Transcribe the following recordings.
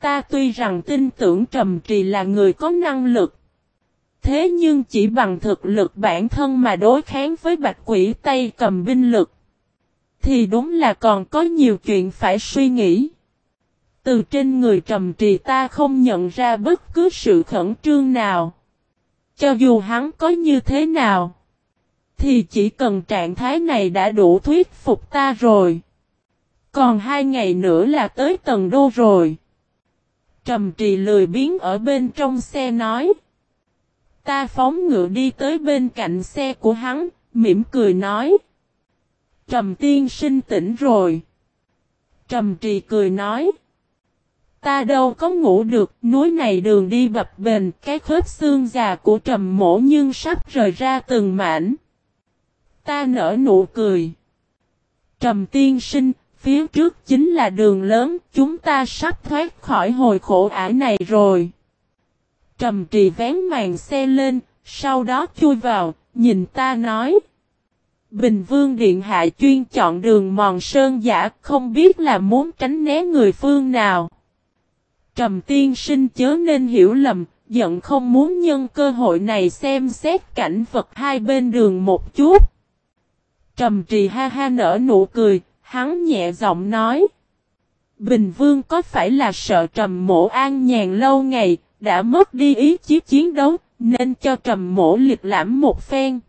Ta tuy rằng tin tưởng Trầm Trì là người có năng lực. Thế nhưng chỉ bằng thực lực bản thân mà đối kháng với bạch quỷ Tây cầm binh lực. Thì đúng là còn có nhiều chuyện phải suy nghĩ. Từ trên người trầm trì ta không nhận ra bất cứ sự khẩn trương nào. Cho dù hắn có như thế nào. Thì chỉ cần trạng thái này đã đủ thuyết phục ta rồi. Còn hai ngày nữa là tới tầng đô rồi. Trầm trì lười biến ở bên trong xe nói. Ta phóng ngựa đi tới bên cạnh xe của hắn, mỉm cười nói. Trầm tiên sinh tỉnh rồi. Trầm trì cười nói. Ta đâu có ngủ được, núi này đường đi bập bền, cái khớp xương già của trầm mổ nhưng sắp rời ra từng mảnh. Ta nở nụ cười. Trầm tiên sinh, phía trước chính là đường lớn, chúng ta sắp thoát khỏi hồi khổ ải này rồi. Trầm trì vén màn xe lên, sau đó chui vào, nhìn ta nói. Bình Vương Điện Hạ chuyên chọn đường mòn sơn giả, không biết là muốn tránh né người phương nào. Trầm tiên sinh chớ nên hiểu lầm, giận không muốn nhân cơ hội này xem xét cảnh vật hai bên đường một chút. Trầm trì ha ha nở nụ cười, hắn nhẹ giọng nói. Bình Vương có phải là sợ trầm mộ an nhàn lâu ngày, đã mất đi ý chí chiến đấu, nên cho trầm mộ liệt lãm một phen.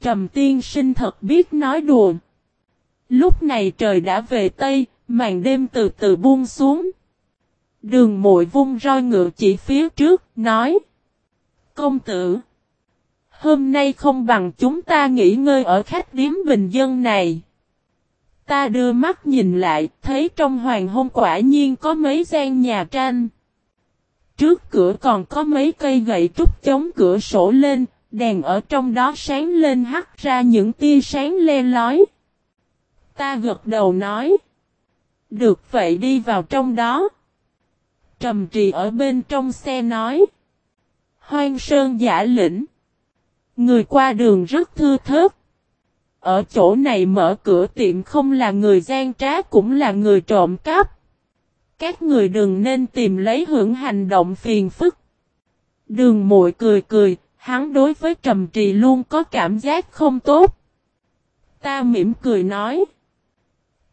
Trầm tiên sinh thật biết nói đùa. Lúc này trời đã về Tây, màn đêm từ từ buông xuống. Đường mội vung roi ngựa chỉ phía trước, nói. Công tử. Hôm nay không bằng chúng ta nghỉ ngơi ở khách điếm bình dân này. Ta đưa mắt nhìn lại, thấy trong hoàng hôn quả nhiên có mấy gian nhà tranh. Trước cửa còn có mấy cây gậy trúc chống cửa sổ lên, đèn ở trong đó sáng lên hắt ra những tia sáng le lói. Ta gật đầu nói. Được vậy đi vào trong đó. Trầm trì ở bên trong xe nói. Hoang sơn giả lĩnh. Người qua đường rất thư thớt. Ở chỗ này mở cửa tiệm không là người gian trá cũng là người trộm cắp. Các người đừng nên tìm lấy hưởng hành động phiền phức. Đường muội cười cười, hắn đối với trầm trì luôn có cảm giác không tốt. Ta mỉm cười nói.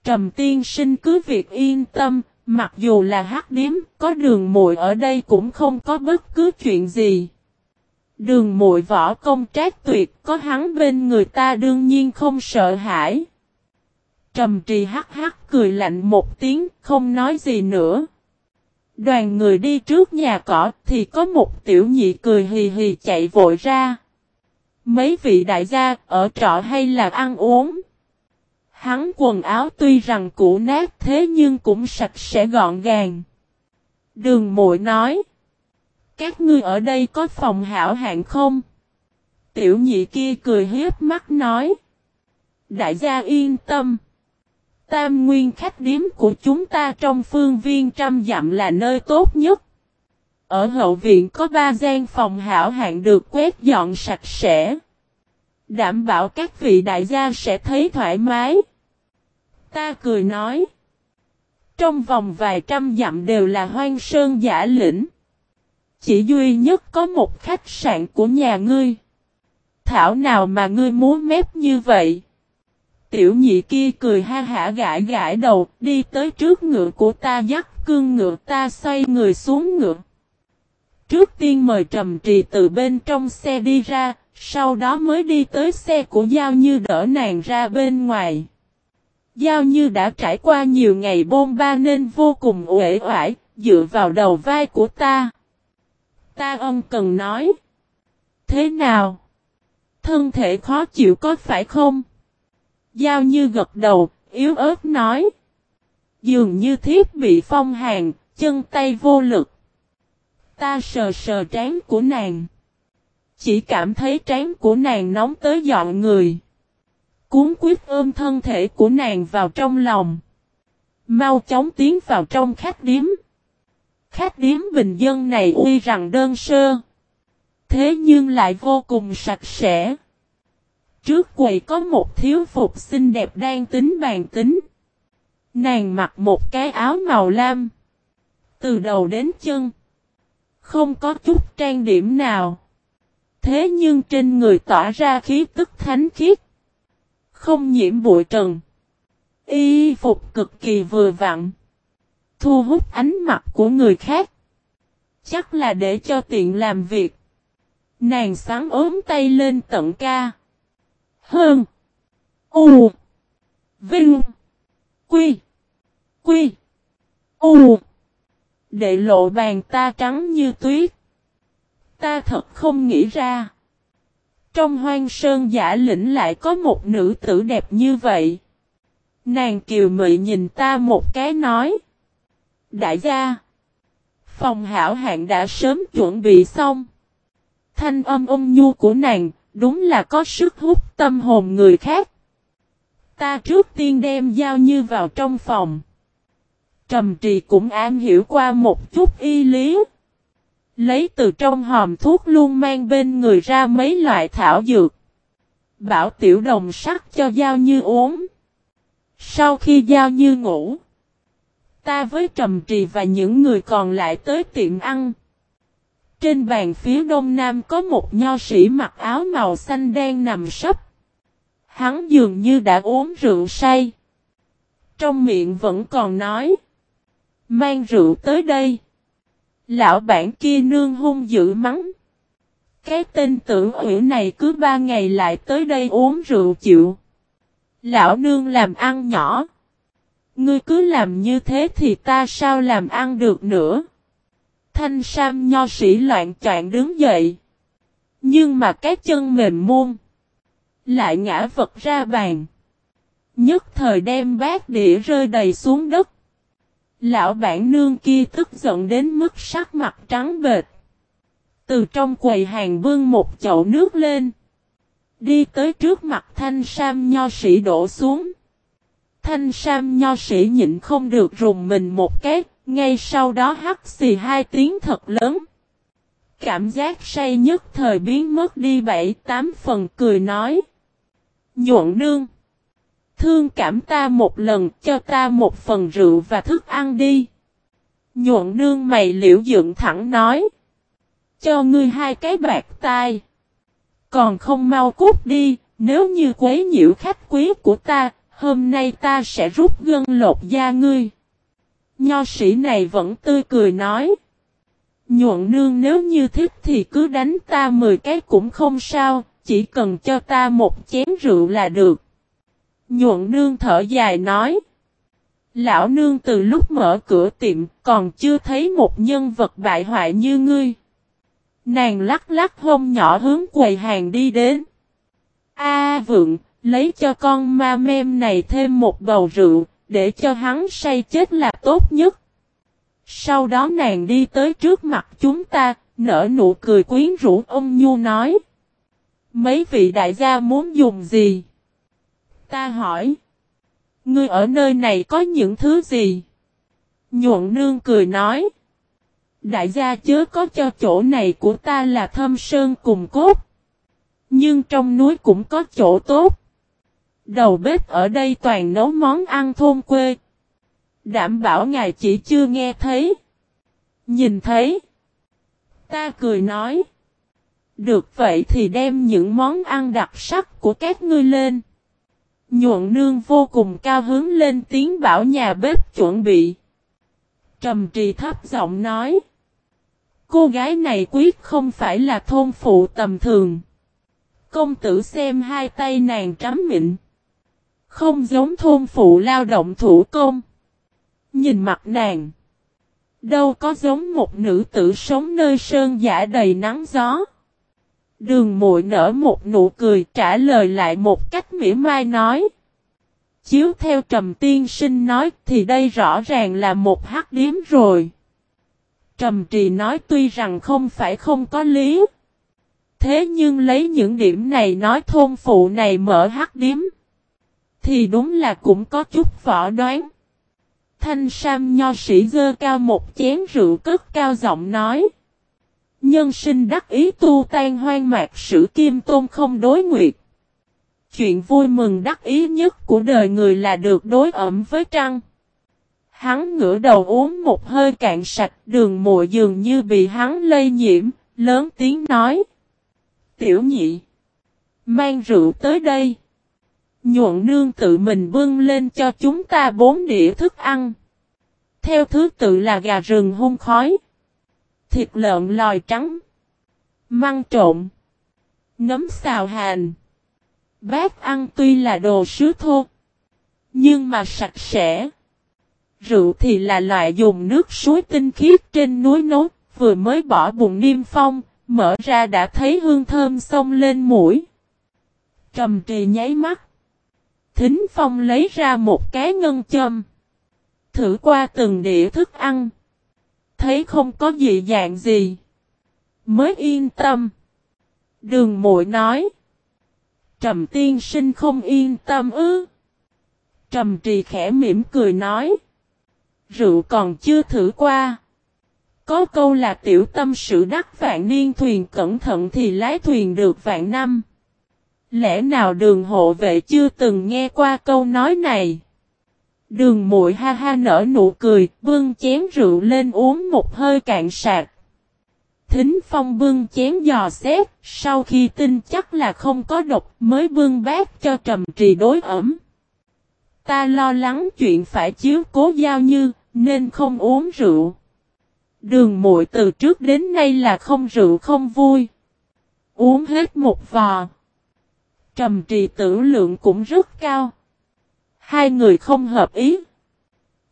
Trầm tiên sinh cứ việc yên tâm, mặc dù là hắc điếm, có đường muội ở đây cũng không có bất cứ chuyện gì. Đường muội võ công trác tuyệt, có hắn bên người ta đương nhiên không sợ hãi. Trầm trì hắc hắc cười lạnh một tiếng, không nói gì nữa. Đoàn người đi trước nhà cỏ thì có một tiểu nhị cười hì hì chạy vội ra. Mấy vị đại gia ở trọ hay là ăn uống. Hắn quần áo tuy rằng cũ nát thế nhưng cũng sạch sẽ gọn gàng. Đường muội nói. Các ngươi ở đây có phòng hảo hạng không? Tiểu nhị kia cười hiếp mắt nói. Đại gia yên tâm. Tam nguyên khách điếm của chúng ta trong phương viên trăm dặm là nơi tốt nhất. Ở hậu viện có ba gian phòng hảo hạng được quét dọn sạch sẽ. Đảm bảo các vị đại gia sẽ thấy thoải mái. Ta cười nói. Trong vòng vài trăm dặm đều là hoang sơn giả lĩnh. Chỉ duy nhất có một khách sạn của nhà ngươi. Thảo nào mà ngươi muốn mép như vậy? Tiểu nhị kia cười ha hả gãi gãi đầu, đi tới trước ngựa của ta dắt cương ngựa ta xoay người xuống ngựa. Trước tiên mời trầm trì từ bên trong xe đi ra, sau đó mới đi tới xe của Giao Như đỡ nàng ra bên ngoài. Giao Như đã trải qua nhiều ngày bôn ba nên vô cùng uể oải, dựa vào đầu vai của ta. Ta ân cần nói. Thế nào? Thân thể khó chịu có phải không? Giao như gật đầu, yếu ớt nói. Dường như thiết bị phong hàn, chân tay vô lực. Ta sờ sờ trán của nàng. Chỉ cảm thấy trán của nàng nóng tới dọn người. Cuốn quyết ôm thân thể của nàng vào trong lòng. Mau chóng tiến vào trong khách điếm. Khách điếm bình dân này uy rằng đơn sơ. Thế nhưng lại vô cùng sạch sẽ. Trước quầy có một thiếu phục xinh đẹp đang tính bàn tính. Nàng mặc một cái áo màu lam. Từ đầu đến chân. Không có chút trang điểm nào. Thế nhưng trên người tỏa ra khí tức thánh khiết. Không nhiễm bụi trần. Y phục cực kỳ vừa vặn. Thu hút ánh mặt của người khác. Chắc là để cho tiện làm việc. Nàng sáng ốm tay lên tận ca. Hơn. U. Vinh. Quy. Quy. U. Đệ lộ bàn ta trắng như tuyết. Ta thật không nghĩ ra. Trong hoang sơn giả lĩnh lại có một nữ tử đẹp như vậy. Nàng kiều mị nhìn ta một cái nói. Đại gia. Phòng hảo hạng đã sớm chuẩn bị xong. Thanh âm ôm nhu của nàng, đúng là có sức hút tâm hồn người khác. Ta trước tiên đem giao như vào trong phòng. Trầm trì cũng an hiểu qua một chút y lý. Lấy từ trong hòm thuốc luôn mang bên người ra mấy loại thảo dược. Bảo tiểu đồng sắc cho giao như uống. Sau khi giao như ngủ. Ta với trầm trì và những người còn lại tới tiệm ăn. Trên bàn phía đông nam có một nho sĩ mặc áo màu xanh đen nằm sấp. Hắn dường như đã uống rượu say. Trong miệng vẫn còn nói. Mang rượu tới đây. Lão bản kia nương hung dữ mắng. Cái tên tưởng ủy này cứ ba ngày lại tới đây uống rượu chịu. Lão nương làm ăn nhỏ. Ngươi cứ làm như thế thì ta sao làm ăn được nữa. Thanh Sam nho sĩ loạn choạng đứng dậy. Nhưng mà cái chân mềm muôn. Lại ngã vật ra bàn. Nhất thời đem bát đĩa rơi đầy xuống đất. Lão bản nương kia tức giận đến mức sắc mặt trắng bệt. Từ trong quầy hàng bưng một chậu nước lên. Đi tới trước mặt thanh sam nho sĩ đổ xuống. Thanh sam nho sĩ nhịn không được rùng mình một cái, ngay sau đó hắt xì hai tiếng thật lớn. Cảm giác say nhất thời biến mất đi bảy tám phần cười nói. Nhuận nương. Thương cảm ta một lần cho ta một phần rượu và thức ăn đi. Nhuận nương mày liễu dựng thẳng nói. Cho ngươi hai cái bạc tai. Còn không mau cút đi, nếu như quấy nhiễu khách quý của ta, hôm nay ta sẽ rút gân lột da ngươi. Nho sĩ này vẫn tươi cười nói. Nhuận nương nếu như thích thì cứ đánh ta 10 cái cũng không sao, chỉ cần cho ta một chén rượu là được. Nhuận nương thở dài nói. Lão nương từ lúc mở cửa tiệm còn chưa thấy một nhân vật bại hoại như ngươi. Nàng lắc lắc hông nhỏ hướng quầy hàng đi đến. A vượng, lấy cho con ma mem này thêm một bầu rượu, để cho hắn say chết là tốt nhất. Sau đó nàng đi tới trước mặt chúng ta, nở nụ cười quyến rũ ông Nhu nói. Mấy vị đại gia muốn dùng gì? Ta hỏi. Ngươi ở nơi này có những thứ gì? Nhuận nương cười nói. Đại gia chớ có cho chỗ này của ta là thâm sơn cùng cốt. Nhưng trong núi cũng có chỗ tốt. Đầu bếp ở đây toàn nấu món ăn thôn quê. Đảm bảo ngài chỉ chưa nghe thấy. Nhìn thấy. Ta cười nói. Được vậy thì đem những món ăn đặc sắc của các ngươi lên. Nhuận nương vô cùng cao hướng lên tiếng bảo nhà bếp chuẩn bị. Trầm trì thấp giọng nói. Cô gái này quyết không phải là thôn phụ tầm thường. Công tử xem hai tay nàng trắm mịn. Không giống thôn phụ lao động thủ công. Nhìn mặt nàng. Đâu có giống một nữ tử sống nơi sơn giả đầy nắng gió. Đường muội nở một nụ cười trả lời lại một cách mỉa mai nói. Chiếu theo trầm tiên sinh nói thì đây rõ ràng là một hắc điếm rồi. Trầm trì nói tuy rằng không phải không có lý. Thế nhưng lấy những điểm này nói thôn phụ này mở hắc điếm. Thì đúng là cũng có chút võ đoán. Thanh Sam nho sĩ dơ cao một chén rượu cất cao giọng nói. Nhân sinh đắc ý tu tan hoang mạc sử kim tôn không đối nguyệt. Chuyện vui mừng đắc ý nhất của đời người là được đối ẩm với trăng. Hắn ngửa đầu uống một hơi cạn sạch đường muội dường như bị hắn lây nhiễm, lớn tiếng nói. Tiểu nhị. Mang rượu tới đây. Nhuận nương tự mình bưng lên cho chúng ta bốn đĩa thức ăn. Theo thứ tự là gà rừng hung khói. Thịt lợn lòi trắng. Măng trộn. Nấm xào hành. Bát ăn tuy là đồ sứ thô. Nhưng mà sạch sẽ. Rượu thì là loại dùng nước suối tinh khiết trên núi nốt, vừa mới bỏ bụng niêm phong, mở ra đã thấy hương thơm xông lên mũi. Trầm trì nháy mắt. Thính phong lấy ra một cái ngân châm. Thử qua từng đĩa thức ăn. Thấy không có gì dạng gì. Mới yên tâm. Đường mội nói. Trầm tiên sinh không yên tâm ư. Trầm trì khẽ mỉm cười nói. Rượu còn chưa thử qua. Có câu là tiểu tâm sự đắc vạn niên thuyền cẩn thận thì lái thuyền được vạn năm. Lẽ nào đường hộ vệ chưa từng nghe qua câu nói này? Đường muội ha ha nở nụ cười, bưng chén rượu lên uống một hơi cạn sạc. Thính phong bưng chén dò xét, sau khi tin chắc là không có độc mới bưng bát cho trầm trì đối ẩm. Ta lo lắng chuyện phải chiếu cố giao như, nên không uống rượu. Đường muội từ trước đến nay là không rượu không vui. Uống hết một vò. Trầm trì tử lượng cũng rất cao. Hai người không hợp ý.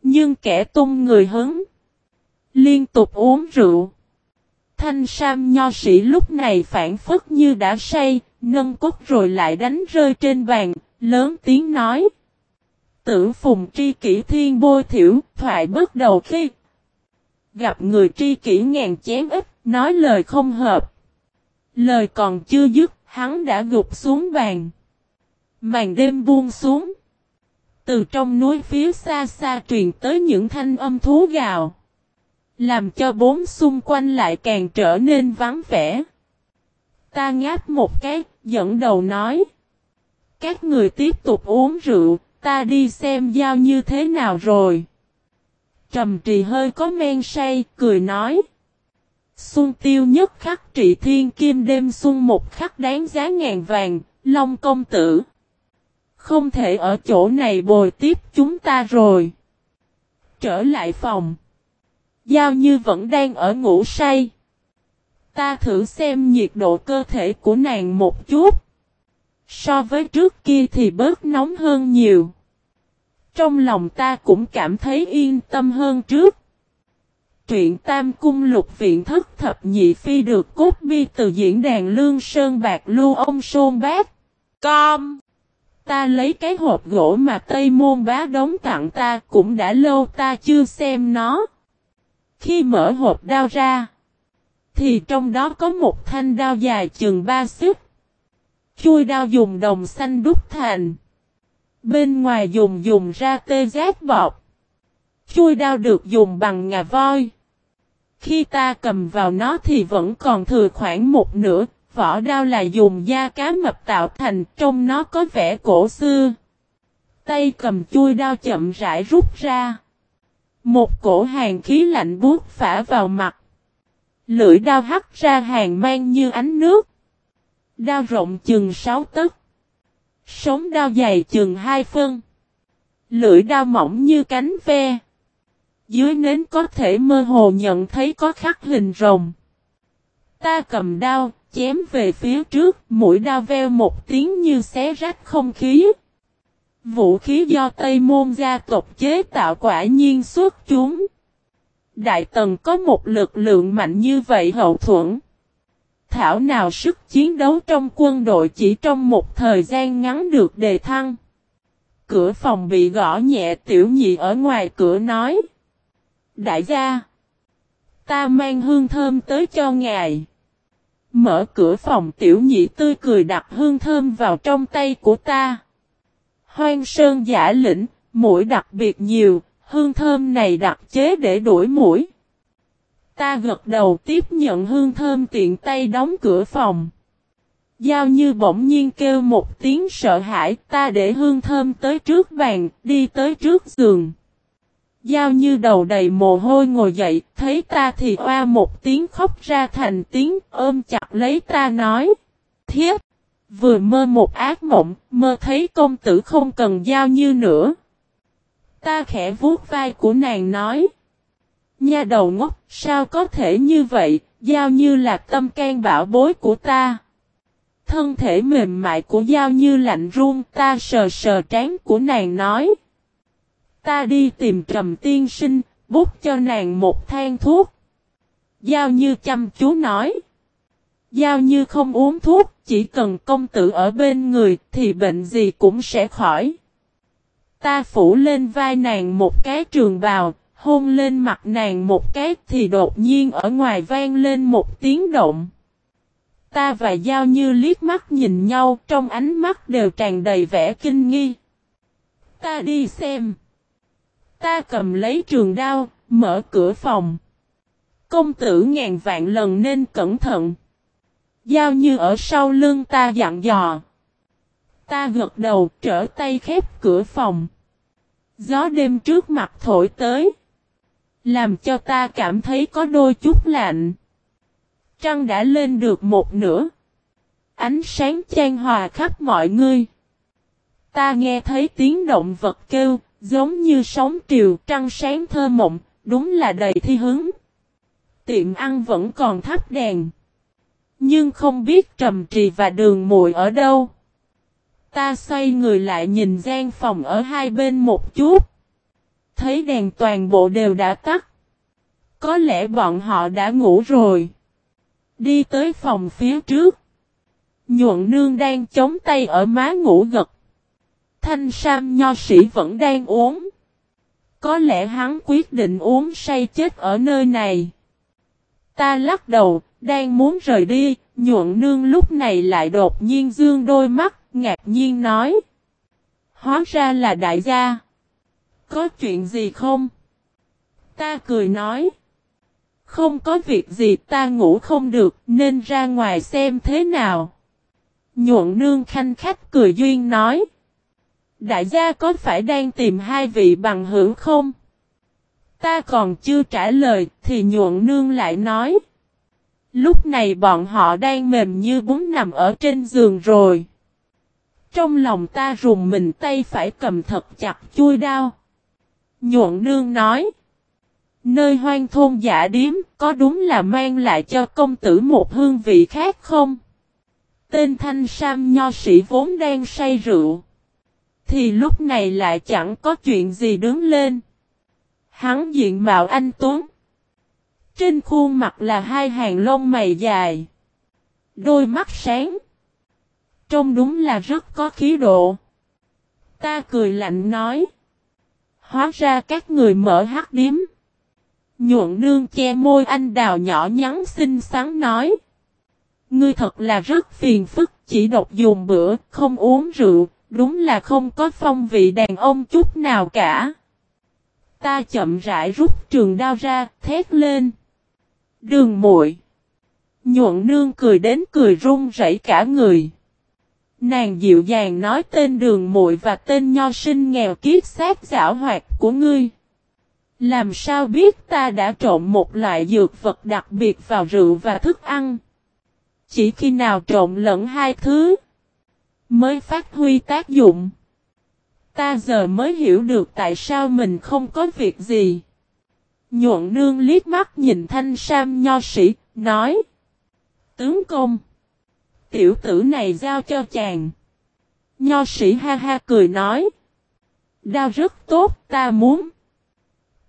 Nhưng kẻ tung người hứng. Liên tục uống rượu. Thanh Sam nho sĩ lúc này phản phất như đã say, nâng cốc rồi lại đánh rơi trên bàn, lớn tiếng nói. Tử phùng tri kỷ thiên bôi thiểu, thoại bước đầu khi gặp người tri kỷ ngàn chén ít, nói lời không hợp. Lời còn chưa dứt, hắn đã gục xuống bàn. Màn đêm buông xuống. Từ trong núi phía xa xa truyền tới những thanh âm thú gào. Làm cho bốn xung quanh lại càng trở nên vắng vẻ. Ta ngáp một cái, dẫn đầu nói. Các người tiếp tục uống rượu, ta đi xem giao như thế nào rồi. Trầm trì hơi có men say, cười nói. Xuân tiêu nhất khắc trị thiên kim đêm xuân một khắc đáng giá ngàn vàng, Long công tử. Không thể ở chỗ này bồi tiếp chúng ta rồi. Trở lại phòng. Giao như vẫn đang ở ngủ say. Ta thử xem nhiệt độ cơ thể của nàng một chút. So với trước kia thì bớt nóng hơn nhiều. Trong lòng ta cũng cảm thấy yên tâm hơn trước. Truyện Tam Cung Lục Viện Thất Thập Nhị Phi được cốt bi từ diễn đàn Lương Sơn Bạc Lưu ông Sôn Bác. Com. Ta lấy cái hộp gỗ mà Tây Môn Bá đóng tặng ta cũng đã lâu ta chưa xem nó. Khi mở hộp đao ra. Thì trong đó có một thanh đao dài chừng ba xích. Chui đao dùng đồng xanh đúc thành. Bên ngoài dùng dùng ra tê giác bọc. Chui đao được dùng bằng ngà voi. Khi ta cầm vào nó thì vẫn còn thừa khoảng một nửa, vỏ đao là dùng da cá mập tạo thành, trong nó có vẻ cổ xưa. Tay cầm chui đao chậm rãi rút ra. Một cổ hàng khí lạnh buốt phả vào mặt. Lưỡi đao hắt ra hàng mang như ánh nước. Đao rộng chừng 6 tấc. Sống đao dày chừng 2 phân. Lưỡi đao mỏng như cánh ve. Dưới nến có thể mơ hồ nhận thấy có khắc hình rồng. Ta cầm đao, chém về phía trước, mũi đao veo một tiếng như xé rách không khí. Vũ khí do Tây Môn gia tộc chế tạo quả nhiên xuất chúng. Đại Tần có một lực lượng mạnh như vậy hậu thuẫn. Thảo nào sức chiến đấu trong quân đội chỉ trong một thời gian ngắn được đề thăng. Cửa phòng bị gõ nhẹ tiểu nhị ở ngoài cửa nói. Đại gia, ta mang hương thơm tới cho ngài. Mở cửa phòng tiểu nhị tươi cười đặt hương thơm vào trong tay của ta. Hoang sơn giả lĩnh, mũi đặc biệt nhiều, hương thơm này đặc chế để đuổi mũi. Ta gật đầu tiếp nhận hương thơm tiện tay đóng cửa phòng. Giao như bỗng nhiên kêu một tiếng sợ hãi ta để hương thơm tới trước bàn, đi tới trước giường. Giao như đầu đầy mồ hôi ngồi dậy, thấy ta thì oa một tiếng khóc ra thành tiếng ôm chặt lấy ta nói. thiết Vừa mơ một ác mộng, mơ thấy công tử không cần giao như nữa. Ta khẽ vuốt vai của nàng nói. Nha đầu ngốc, sao có thể như vậy, giao như là tâm can bảo bối của ta. Thân thể mềm mại của Giao Như lạnh run ta sờ sờ trán của nàng nói. Ta đi tìm trầm tiên sinh, bút cho nàng một thang thuốc. Giao Như chăm chú nói. Giao Như không uống thuốc, chỉ cần công tử ở bên người thì bệnh gì cũng sẽ khỏi. Ta phủ lên vai nàng một cái trường bào, hôn lên mặt nàng một cái thì đột nhiên ở ngoài vang lên một tiếng động. Ta và Giao Như liếc mắt nhìn nhau trong ánh mắt đều tràn đầy vẻ kinh nghi. Ta đi xem. Ta cầm lấy trường đao, mở cửa phòng. Công tử ngàn vạn lần nên cẩn thận. Giao Như ở sau lưng ta dặn dò. Ta gật đầu trở tay khép cửa phòng. Gió đêm trước mặt thổi tới. Làm cho ta cảm thấy có đôi chút lạnh. Trăng đã lên được một nửa. Ánh sáng chan hòa khắp mọi người. Ta nghe thấy tiếng động vật kêu, giống như sóng triều trăng sáng thơ mộng, đúng là đầy thi hứng. Tiệm ăn vẫn còn thắp đèn. Nhưng không biết trầm trì và đường mùi ở đâu. Ta xoay người lại nhìn gian phòng ở hai bên một chút. Thấy đèn toàn bộ đều đã tắt. Có lẽ bọn họ đã ngủ rồi. Đi tới phòng phía trước. Nhuận nương đang chống tay ở má ngủ gật. Thanh Sam nho sĩ vẫn đang uống. Có lẽ hắn quyết định uống say chết ở nơi này. Ta lắc đầu, đang muốn rời đi, nhuận nương lúc này lại đột nhiên dương đôi mắt, ngạc nhiên nói. Hóa ra là đại gia. Có chuyện gì không? Ta cười nói. Không có việc gì ta ngủ không được nên ra ngoài xem thế nào. Nhuận nương khanh khách cười duyên nói. Đại gia có phải đang tìm hai vị bằng hữu không? Ta còn chưa trả lời, thì nhuận nương lại nói. Lúc này bọn họ đang mềm như bún nằm ở trên giường rồi. Trong lòng ta rùng mình tay phải cầm thật chặt chui đao. Nhuận nương nói. Nơi hoang thôn giả điếm, có đúng là mang lại cho công tử một hương vị khác không? Tên thanh sam nho sĩ vốn đang say rượu. Thì lúc này lại chẳng có chuyện gì đứng lên. Hắn diện mạo anh Tuấn. Trên khuôn mặt là hai hàng lông mày dài. Đôi mắt sáng. Trông đúng là rất có khí độ. Ta cười lạnh nói. Hóa ra các người mở hát điếm. Nhuận nương che môi anh đào nhỏ nhắn xinh xắn nói. Ngươi thật là rất phiền phức, chỉ độc dùng bữa, không uống rượu, đúng là không có phong vị đàn ông chút nào cả. Ta chậm rãi rút trường đao ra, thét lên. Đường muội Nhuận nương cười đến cười run rẩy cả người. Nàng dịu dàng nói tên đường muội và tên nho sinh nghèo kiết xác giả hoạt của ngươi. Làm sao biết ta đã trộn một loại dược vật đặc biệt vào rượu và thức ăn? Chỉ khi nào trộn lẫn hai thứ mới phát huy tác dụng. Ta giờ mới hiểu được tại sao mình không có việc gì. Nhuận nương liếc mắt nhìn thanh sam nho sĩ, nói. Tướng công. Tiểu tử này giao cho chàng. Nho sĩ ha ha cười nói. Đao rất tốt, ta muốn.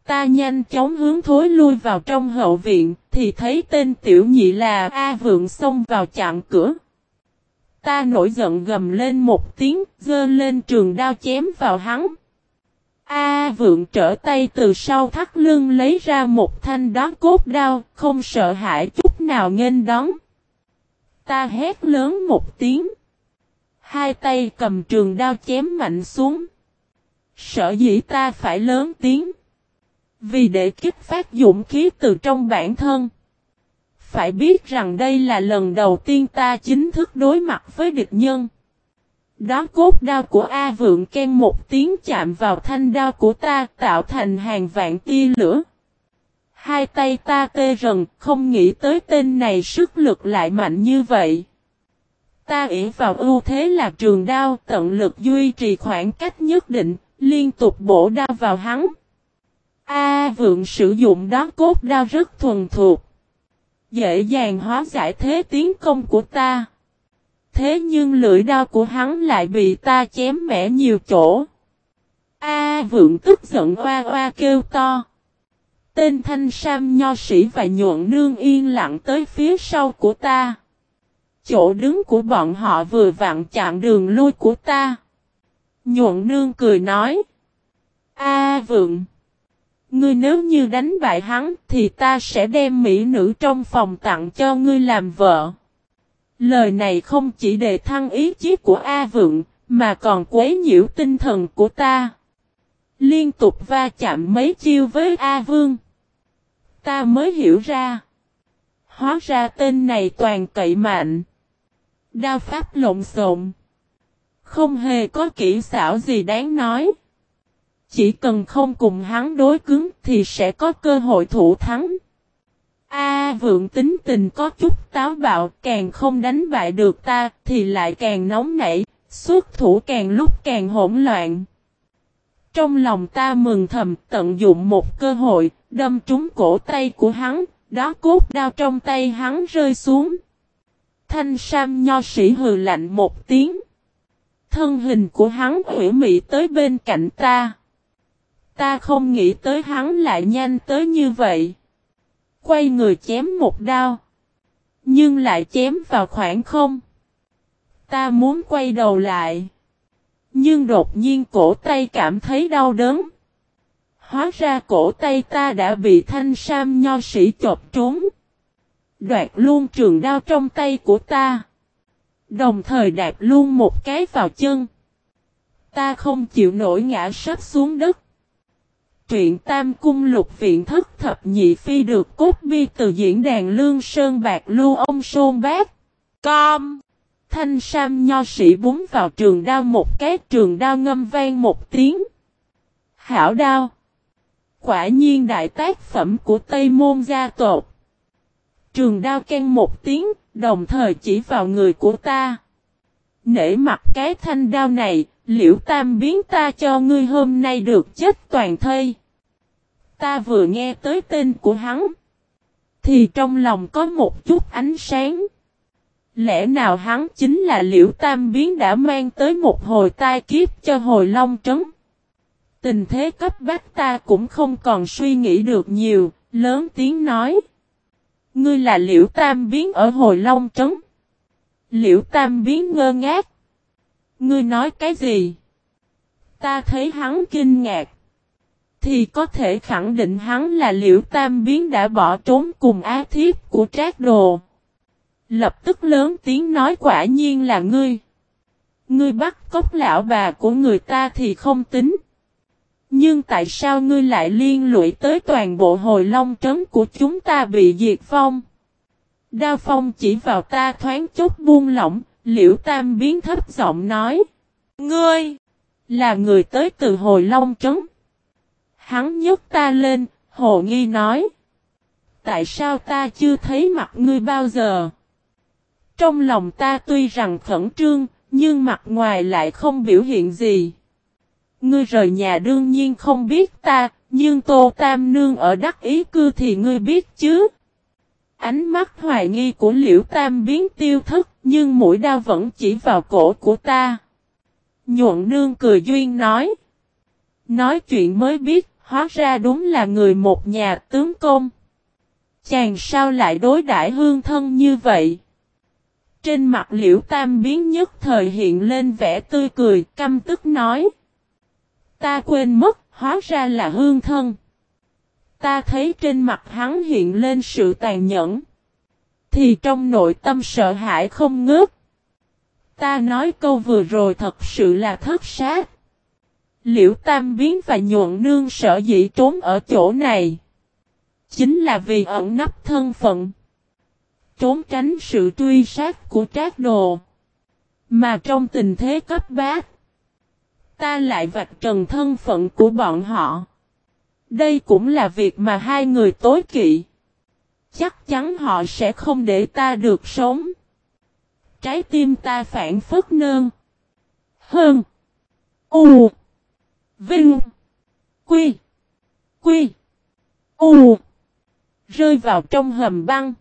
Ta nhanh chóng hướng thối lui vào trong hậu viện, thì thấy tên tiểu nhị là A Vượng xông vào chặn cửa. Ta nổi giận gầm lên một tiếng, dơ lên trường đao chém vào hắn. A Vượng trở tay từ sau thắt lưng lấy ra một thanh đó cốt đao, không sợ hãi chút nào nghênh đón. Ta hét lớn một tiếng. Hai tay cầm trường đao chém mạnh xuống. Sợ dĩ ta phải lớn tiếng. Vì để kích phát dũng khí từ trong bản thân. Phải biết rằng đây là lần đầu tiên ta chính thức đối mặt với địch nhân. Đó cốt đao của A Vượng ken một tiếng chạm vào thanh đao của ta tạo thành hàng vạn tia lửa. Hai tay ta tê rần, không nghĩ tới tên này sức lực lại mạnh như vậy. Ta ỷ vào ưu thế là trường đao tận lực duy trì khoảng cách nhất định, liên tục bổ đao vào hắn. A vượng sử dụng đó cốt đao rất thuần thuộc. Dễ dàng hóa giải thế tiến công của ta. Thế nhưng lưỡi đao của hắn lại bị ta chém mẻ nhiều chỗ. A vượng tức giận oa oa kêu to. Tên thanh sam nho sĩ và nhuận nương yên lặng tới phía sau của ta. Chỗ đứng của bọn họ vừa vặn chặn đường lui của ta. Nhuận nương cười nói. A vượng. Ngươi nếu như đánh bại hắn thì ta sẽ đem mỹ nữ trong phòng tặng cho ngươi làm vợ. Lời này không chỉ đề thăng ý chí của A vượng, mà còn quấy nhiễu tinh thần của ta. Liên tục va chạm mấy chiêu với A vương. Ta mới hiểu ra. Hóa ra tên này toàn cậy mạnh. Đao pháp lộn xộn. Không hề có kỹ xảo gì đáng nói. Chỉ cần không cùng hắn đối cứng thì sẽ có cơ hội thủ thắng. A vượng tính tình có chút táo bạo càng không đánh bại được ta thì lại càng nóng nảy, xuất thủ càng lúc càng hỗn loạn. Trong lòng ta mừng thầm tận dụng một cơ hội, đâm trúng cổ tay của hắn, đó cốt đao trong tay hắn rơi xuống. Thanh Sam nho sĩ hừ lạnh một tiếng. Thân hình của hắn hủy mị tới bên cạnh ta. Ta không nghĩ tới hắn lại nhanh tới như vậy. Quay người chém một đao. Nhưng lại chém vào khoảng không. Ta muốn quay đầu lại. Nhưng đột nhiên cổ tay cảm thấy đau đớn. Hóa ra cổ tay ta đã bị thanh sam nho sĩ chộp trúng. Đoạt luôn trường đao trong tay của ta. Đồng thời đạp luôn một cái vào chân. Ta không chịu nổi ngã sắp xuống đất. Truyện Tam Cung Lục Viện Thất Thập Nhị Phi được cốt bi từ diễn đàn Lương Sơn Bạc Lưu ông Sôn Bác. Com. Thanh Sam nho sĩ búng vào trường đao một cái trường đao ngâm vang một tiếng. Hảo đao. Quả nhiên đại tác phẩm của Tây Môn gia tộc. Trường đao ken một tiếng, đồng thời chỉ vào người của ta. Nể mặt cái thanh đao này, liễu tam biến ta cho ngươi hôm nay được chết toàn thây. Ta vừa nghe tới tên của hắn, thì trong lòng có một chút ánh sáng. Lẽ nào hắn chính là liễu tam biến đã mang tới một hồi tai kiếp cho hồi long trấn. Tình thế cấp bách ta cũng không còn suy nghĩ được nhiều, lớn tiếng nói. Ngươi là liễu tam biến ở hồi long trấn. Liễu tam biến ngơ ngác. Ngươi nói cái gì? Ta thấy hắn kinh ngạc. Thì có thể khẳng định hắn là liễu tam biến đã bỏ trốn cùng á thiếp của trác đồ. Lập tức lớn tiếng nói quả nhiên là ngươi. Ngươi bắt cốc lão bà của người ta thì không tính. Nhưng tại sao ngươi lại liên lụy tới toàn bộ hồi long trấn của chúng ta bị diệt phong? Đao phong chỉ vào ta thoáng chút buông lỏng, liễu tam biến thấp giọng nói. Ngươi! Là người tới từ hồi long trấn. Hắn nhấc ta lên, hồ nghi nói. Tại sao ta chưa thấy mặt ngươi bao giờ? Trong lòng ta tuy rằng khẩn trương, nhưng mặt ngoài lại không biểu hiện gì. Ngươi rời nhà đương nhiên không biết ta, nhưng Tô Tam Nương ở đắc ý cư thì ngươi biết chứ. Ánh mắt hoài nghi của Liễu Tam biến tiêu thức, nhưng mũi đao vẫn chỉ vào cổ của ta. Nhuận Nương cười duyên nói. Nói chuyện mới biết, hóa ra đúng là người một nhà tướng công. Chàng sao lại đối đãi hương thân như vậy? Trên mặt liễu tam biến nhất thời hiện lên vẻ tươi cười, căm tức nói. Ta quên mất, hóa ra là hương thân. Ta thấy trên mặt hắn hiện lên sự tàn nhẫn. Thì trong nội tâm sợ hãi không ngớt. Ta nói câu vừa rồi thật sự là thất sát. Liễu Tam Biến và Nhuận Nương sợ dĩ trốn ở chỗ này. Chính là vì ẩn nấp thân phận. Trốn tránh sự truy sát của trác đồ. Mà trong tình thế cấp bát, ta lại vạch trần thân phận của bọn họ. Đây cũng là việc mà hai người tối kỵ. Chắc chắn họ sẽ không để ta được sống. Trái tim ta phản phất nơn. Hơn. U. Vinh. Quy. Quy. U. Rơi vào trong hầm băng.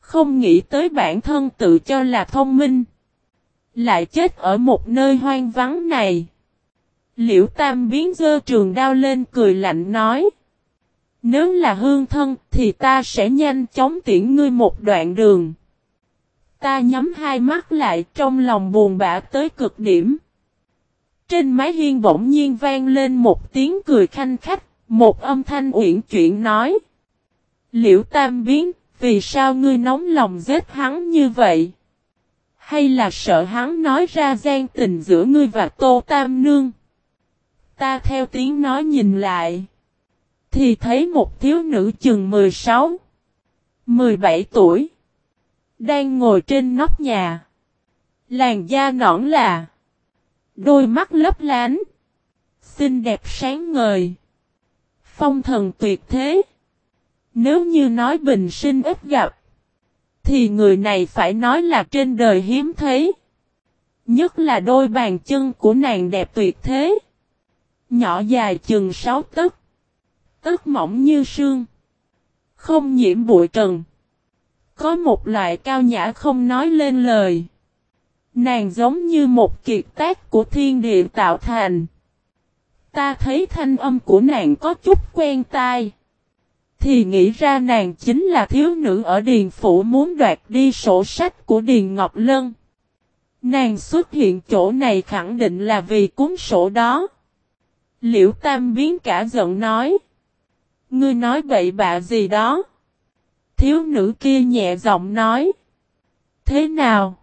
Không nghĩ tới bản thân tự cho là thông minh. Lại chết ở một nơi hoang vắng này. Liễu Tam biến dơ trường đao lên cười lạnh nói. Nếu là hương thân thì ta sẽ nhanh chóng tiễn ngươi một đoạn đường. Ta nhắm hai mắt lại trong lòng buồn bã tới cực điểm. Trên mái hiên bỗng nhiên vang lên một tiếng cười khanh khách, một âm thanh uyển chuyển nói. Liễu Tam biến, vì sao ngươi nóng lòng giết hắn như vậy? Hay là sợ hắn nói ra gian tình giữa ngươi và Tô Tam Nương? Ta theo tiếng nói nhìn lại. Thì thấy một thiếu nữ chừng 16, 17 tuổi. Đang ngồi trên nóc nhà. Làn da nõn là. Đôi mắt lấp lánh. Xinh đẹp sáng ngời. Phong thần tuyệt thế. Nếu như nói bình sinh ít gặp. Thì người này phải nói là trên đời hiếm thấy. Nhất là đôi bàn chân của nàng đẹp tuyệt thế. Nhỏ dài chừng sáu tấc. Tấc mỏng như sương. Không nhiễm bụi trần. Có một loại cao nhã không nói lên lời. Nàng giống như một kiệt tác của thiên địa tạo thành. Ta thấy thanh âm của nàng có chút quen tai. Thì nghĩ ra nàng chính là thiếu nữ ở Điền Phủ muốn đoạt đi sổ sách của Điền Ngọc Lân. Nàng xuất hiện chỗ này khẳng định là vì cuốn sổ đó. Liễu Tam biến cả giận nói. Ngươi nói bậy bạ gì đó. Thiếu nữ kia nhẹ giọng nói. Thế nào?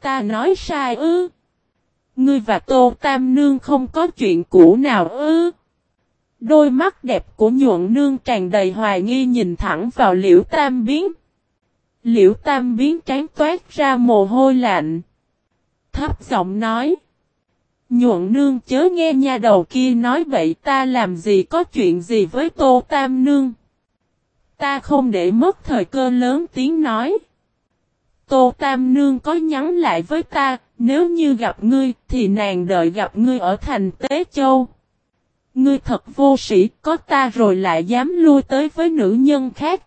Ta nói sai ư? Ngươi và Tô Tam Nương không có chuyện cũ nào ư? Đôi mắt đẹp của nhuận nương tràn đầy hoài nghi nhìn thẳng vào liễu tam biến. Liễu tam biến trán toát ra mồ hôi lạnh. Thấp giọng nói. Nhuận nương chớ nghe nha đầu kia nói vậy ta làm gì có chuyện gì với tô tam nương. Ta không để mất thời cơ lớn tiếng nói. Tô Tam Nương có nhắn lại với ta, nếu như gặp ngươi thì nàng đợi gặp ngươi ở thành Tế Châu. Ngươi thật vô sĩ, có ta rồi lại dám lui tới với nữ nhân khác.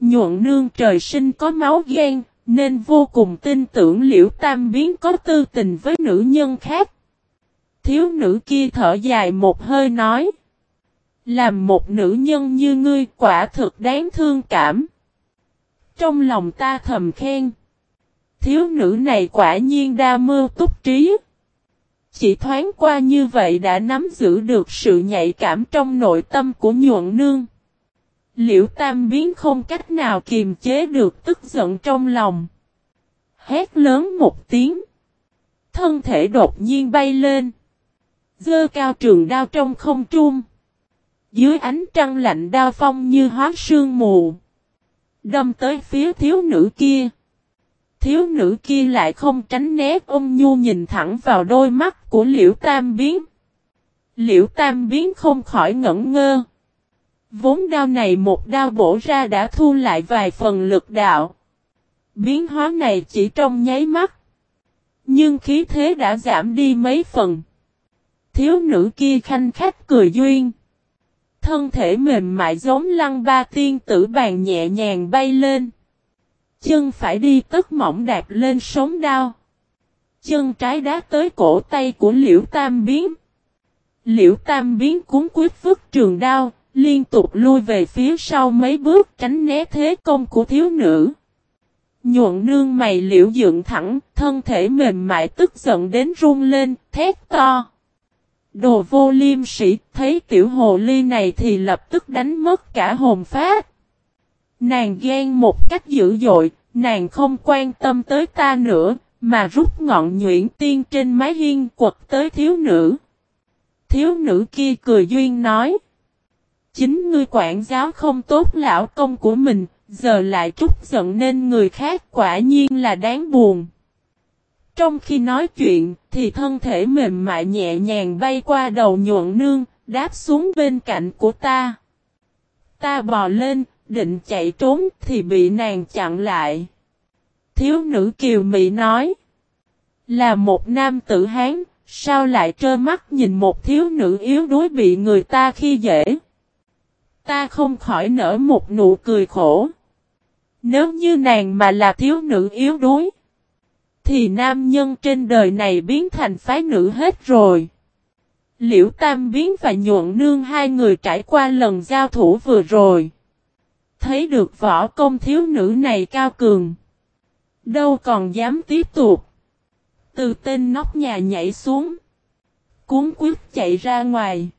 Nhuận nương trời sinh có máu ghen, nên vô cùng tin tưởng liễu tam biến có tư tình với nữ nhân khác. Thiếu nữ kia thở dài một hơi nói. Làm một nữ nhân như ngươi quả thực đáng thương cảm. Trong lòng ta thầm khen. Thiếu nữ này quả nhiên đa mưu túc trí. Chỉ thoáng qua như vậy đã nắm giữ được sự nhạy cảm trong nội tâm của nhuận nương. Liễu tam biến không cách nào kiềm chế được tức giận trong lòng. Hét lớn một tiếng. Thân thể đột nhiên bay lên. Dơ cao trường đao trong không trung. Dưới ánh trăng lạnh đao phong như hóa sương mù. Đâm tới phía thiếu nữ kia. Thiếu nữ kia lại không tránh né ôm nhu nhìn thẳng vào đôi mắt của liễu tam biến. Liễu tam biến không khỏi ngẩn ngơ. Vốn đao này một đao bổ ra đã thu lại vài phần lực đạo. Biến hóa này chỉ trong nháy mắt. Nhưng khí thế đã giảm đi mấy phần. Thiếu nữ kia khanh khách cười duyên. Thân thể mềm mại giống lăng ba tiên tử bàn nhẹ nhàng bay lên. Chân phải đi tất mỏng đạp lên sống đao. Chân trái đá tới cổ tay của liễu tam biến. Liễu tam biến cuốn quyết phức trường đao, liên tục lui về phía sau mấy bước tránh né thế công của thiếu nữ. Nhuận nương mày liễu dựng thẳng, thân thể mềm mại tức giận đến run lên, thét to. Đồ vô liêm sĩ, thấy tiểu hồ ly này thì lập tức đánh mất cả hồn phát. Nàng ghen một cách dữ dội, nàng không quan tâm tới ta nữa, mà rút ngọn nhuyễn tiên trên mái hiên quật tới thiếu nữ. Thiếu nữ kia cười duyên nói. Chính ngươi quản giáo không tốt lão công của mình, giờ lại trút giận nên người khác quả nhiên là đáng buồn. Trong khi nói chuyện, thì thân thể mềm mại nhẹ nhàng bay qua đầu nhuận nương, đáp xuống bên cạnh của ta. Ta bò lên, định chạy trốn thì bị nàng chặn lại. Thiếu nữ kiều mị nói. Là một nam tử hán, sao lại trơ mắt nhìn một thiếu nữ yếu đuối bị người ta khi dễ. Ta không khỏi nở một nụ cười khổ. Nếu như nàng mà là thiếu nữ yếu đuối, thì nam nhân trên đời này biến thành phái nữ hết rồi. Liễu Tam Biến và Nhuận Nương hai người trải qua lần giao thủ vừa rồi. Thấy được võ công thiếu nữ này cao cường. Đâu còn dám tiếp tục. Từ tên nóc nhà nhảy xuống. Cuốn quyết chạy ra ngoài.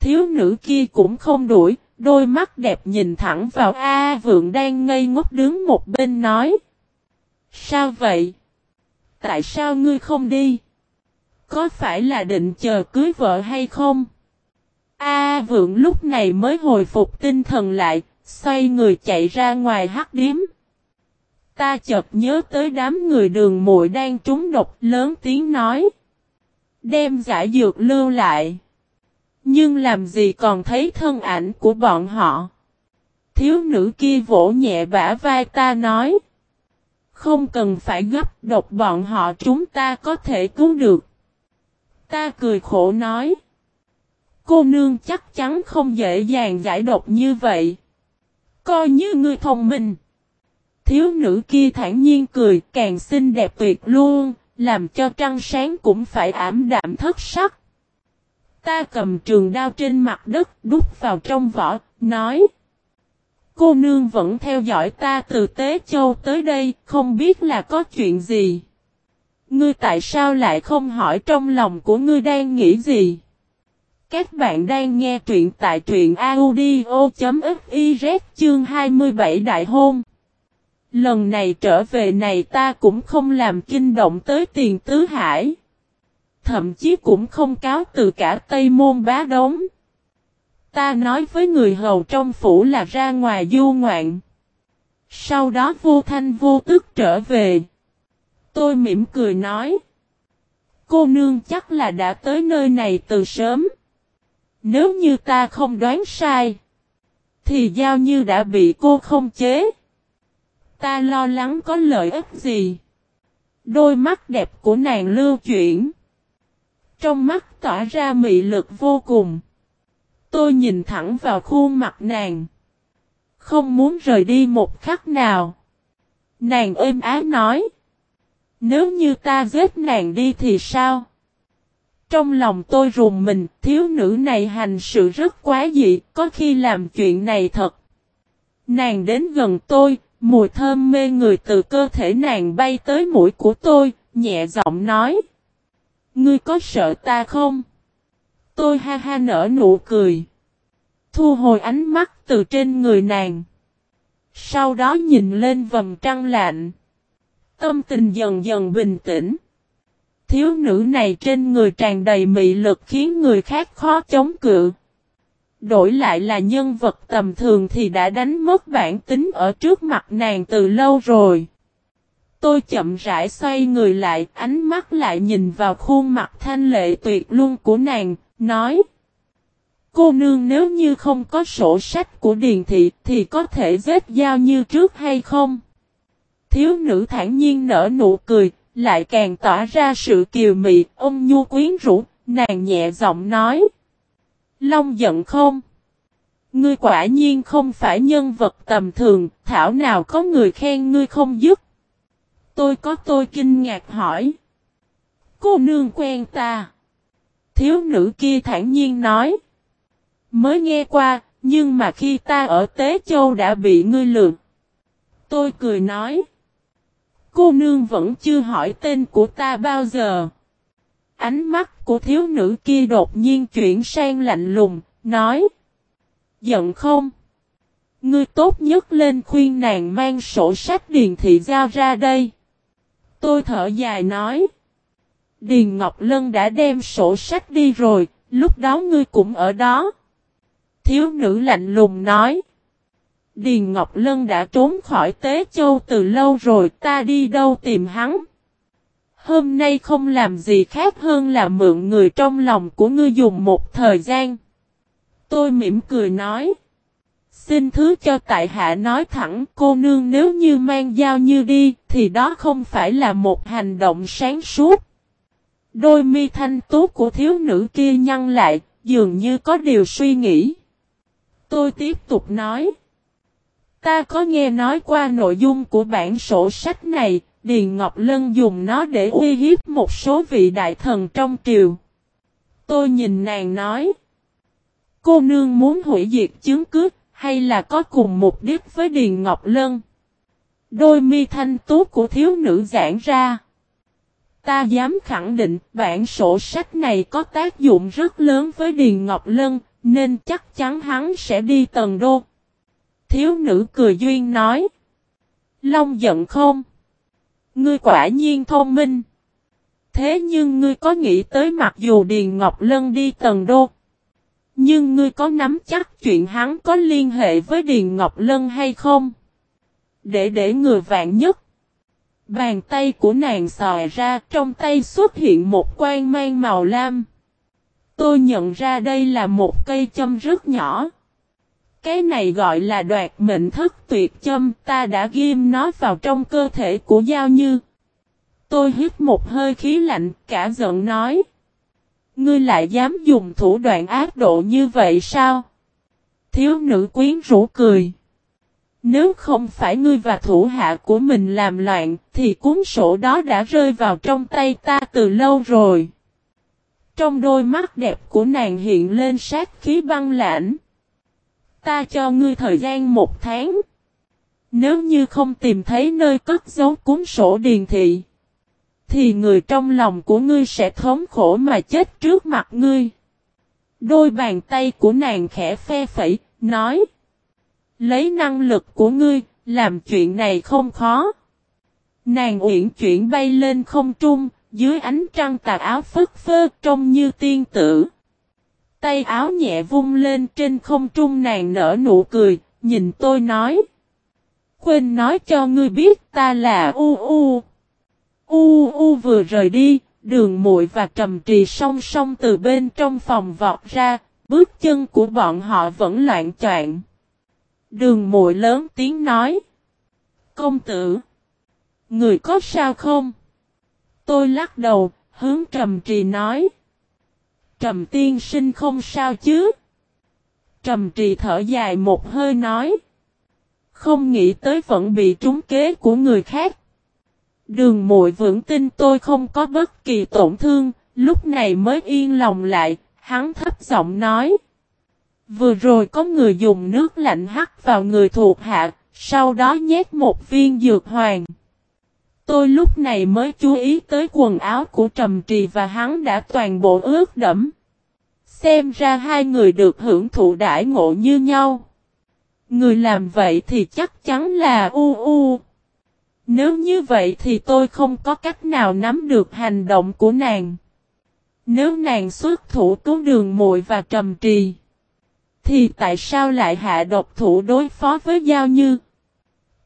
Thiếu nữ kia cũng không đuổi, đôi mắt đẹp nhìn thẳng vào A Vượng đang ngây ngốc đứng một bên nói. Sao vậy? Tại sao ngươi không đi? Có phải là định chờ cưới vợ hay không? A Vượng lúc này mới hồi phục tinh thần lại, xoay người chạy ra ngoài hắc điếm. Ta chợt nhớ tới đám người đường muội đang trúng độc lớn tiếng nói. Đem giải dược lưu lại. Nhưng làm gì còn thấy thân ảnh của bọn họ. Thiếu nữ kia vỗ nhẹ bả vai ta nói. Không cần phải gấp độc bọn họ chúng ta có thể cứu được. Ta cười khổ nói. Cô nương chắc chắn không dễ dàng giải độc như vậy. Coi như người thông minh. Thiếu nữ kia thản nhiên cười càng xinh đẹp tuyệt luôn, làm cho trăng sáng cũng phải ảm đạm thất sắc. Ta cầm trường đao trên mặt đất đút vào trong vỏ, nói. Cô nương vẫn theo dõi ta từ Tế Châu tới đây, không biết là có chuyện gì. Ngươi tại sao lại không hỏi trong lòng của ngươi đang nghĩ gì? Các bạn đang nghe truyện tại truyện audio.fiz chương 27 đại hôn. Lần này trở về này ta cũng không làm kinh động tới tiền tứ hải. Thậm chí cũng không cáo từ cả Tây Môn bá đống. Ta nói với người hầu trong phủ là ra ngoài du ngoạn. Sau đó vô thanh vô tức trở về. Tôi mỉm cười nói. Cô nương chắc là đã tới nơi này từ sớm. Nếu như ta không đoán sai. Thì giao như đã bị cô không chế. Ta lo lắng có lợi ích gì. Đôi mắt đẹp của nàng lưu chuyển. Trong mắt tỏa ra mị lực vô cùng. Tôi nhìn thẳng vào khuôn mặt nàng. Không muốn rời đi một khắc nào. Nàng êm ái nói. Nếu như ta giết nàng đi thì sao? Trong lòng tôi rùng mình, thiếu nữ này hành sự rất quá dị, có khi làm chuyện này thật. Nàng đến gần tôi, mùi thơm mê người từ cơ thể nàng bay tới mũi của tôi, nhẹ giọng nói. Ngươi có sợ ta không? Tôi ha ha nở nụ cười. Thu hồi ánh mắt từ trên người nàng. Sau đó nhìn lên vầng trăng lạnh. Tâm tình dần dần bình tĩnh. Thiếu nữ này trên người tràn đầy mị lực khiến người khác khó chống cự. Đổi lại là nhân vật tầm thường thì đã đánh mất bản tính ở trước mặt nàng từ lâu rồi. Tôi chậm rãi xoay người lại, ánh mắt lại nhìn vào khuôn mặt thanh lệ tuyệt luôn của nàng, nói. Cô nương nếu như không có sổ sách của Điền Thị thì có thể vết giao như trước hay không? Thiếu nữ thản nhiên nở nụ cười, lại càng tỏa ra sự kiều mị, ông nhu quyến rũ, nàng nhẹ giọng nói. Long giận không? Ngươi quả nhiên không phải nhân vật tầm thường, thảo nào có người khen ngươi không dứt. Tôi có tôi kinh ngạc hỏi. Cô nương quen ta. Thiếu nữ kia thản nhiên nói. Mới nghe qua, nhưng mà khi ta ở Tế Châu đã bị ngươi lượt. Tôi cười nói. Cô nương vẫn chưa hỏi tên của ta bao giờ. Ánh mắt của thiếu nữ kia đột nhiên chuyển sang lạnh lùng, nói. Giận không? Ngươi tốt nhất lên khuyên nàng mang sổ sách điền thị giao ra đây. Tôi thở dài nói. Điền Ngọc Lân đã đem sổ sách đi rồi, lúc đó ngươi cũng ở đó. Thiếu nữ lạnh lùng nói. Điền Ngọc Lân đã trốn khỏi Tế Châu từ lâu rồi ta đi đâu tìm hắn. Hôm nay không làm gì khác hơn là mượn người trong lòng của ngươi dùng một thời gian. Tôi mỉm cười nói. Xin thứ cho tại hạ nói thẳng cô nương nếu như mang dao như đi thì đó không phải là một hành động sáng suốt. Đôi mi thanh tú của thiếu nữ kia nhăn lại, dường như có điều suy nghĩ. Tôi tiếp tục nói. Ta có nghe nói qua nội dung của bản sổ sách này, Điền Ngọc Lân dùng nó để uy hiếp một số vị đại thần trong triều. Tôi nhìn nàng nói. Cô nương muốn hủy diệt chứng cứ, hay là có cùng mục đích với Điền Ngọc Lân? Đôi mi thanh tú của thiếu nữ giãn ra. Ta dám khẳng định bản sổ sách này có tác dụng rất lớn với Điền Ngọc Lân, nên chắc chắn hắn sẽ đi tầng đô. Thiếu nữ cười duyên nói. Long giận không? Ngươi quả nhiên thông minh. Thế nhưng ngươi có nghĩ tới mặc dù Điền Ngọc Lân đi tầng đô. Nhưng ngươi có nắm chắc chuyện hắn có liên hệ với Điền Ngọc Lân hay không? Để để người vạn nhất. Bàn tay của nàng sòi ra, trong tay xuất hiện một quan mang màu lam. Tôi nhận ra đây là một cây châm rất nhỏ. Cái này gọi là đoạt mệnh thức tuyệt châm, ta đã ghim nó vào trong cơ thể của Giao Như. Tôi hít một hơi khí lạnh, cả giận nói. Ngươi lại dám dùng thủ đoạn ác độ như vậy sao? Thiếu nữ quyến rũ cười. Nếu không phải ngươi và thủ hạ của mình làm loạn, thì cuốn sổ đó đã rơi vào trong tay ta từ lâu rồi. Trong đôi mắt đẹp của nàng hiện lên sát khí băng lãnh. Ta cho ngươi thời gian một tháng. Nếu như không tìm thấy nơi cất giấu cuốn sổ điền thị, thì người trong lòng của ngươi sẽ thống khổ mà chết trước mặt ngươi. Đôi bàn tay của nàng khẽ phe phẩy, nói. Lấy năng lực của ngươi, làm chuyện này không khó. Nàng uyển chuyển bay lên không trung, dưới ánh trăng tà áo phất phơ trông như tiên tử. Tay áo nhẹ vung lên trên không trung nàng nở nụ cười, nhìn tôi nói. Quên nói cho ngươi biết ta là U U. U U vừa rời đi, đường muội và trầm trì song song từ bên trong phòng vọt ra, bước chân của bọn họ vẫn loạn choạng. Đường muội lớn tiếng nói. Công tử. Người có sao không? Tôi lắc đầu, hướng trầm trì nói. Trầm tiên sinh không sao chứ? Trầm trì thở dài một hơi nói. Không nghĩ tới vẫn bị trúng kế của người khác. Đường muội vững tin tôi không có bất kỳ tổn thương, lúc này mới yên lòng lại, hắn thấp giọng nói. Vừa rồi có người dùng nước lạnh hắt vào người thuộc hạ, sau đó nhét một viên dược hoàng. Tôi lúc này mới chú ý tới quần áo của Trầm Trì và hắn đã toàn bộ ướt đẫm. Xem ra hai người được hưởng thụ đãi ngộ như nhau. Người làm vậy thì chắc chắn là u u. Nếu như vậy thì tôi không có cách nào nắm được hành động của nàng. Nếu nàng xuất thủ cứu đường muội và trầm trì. Thì tại sao lại hạ độc thủ đối phó với Giao Như?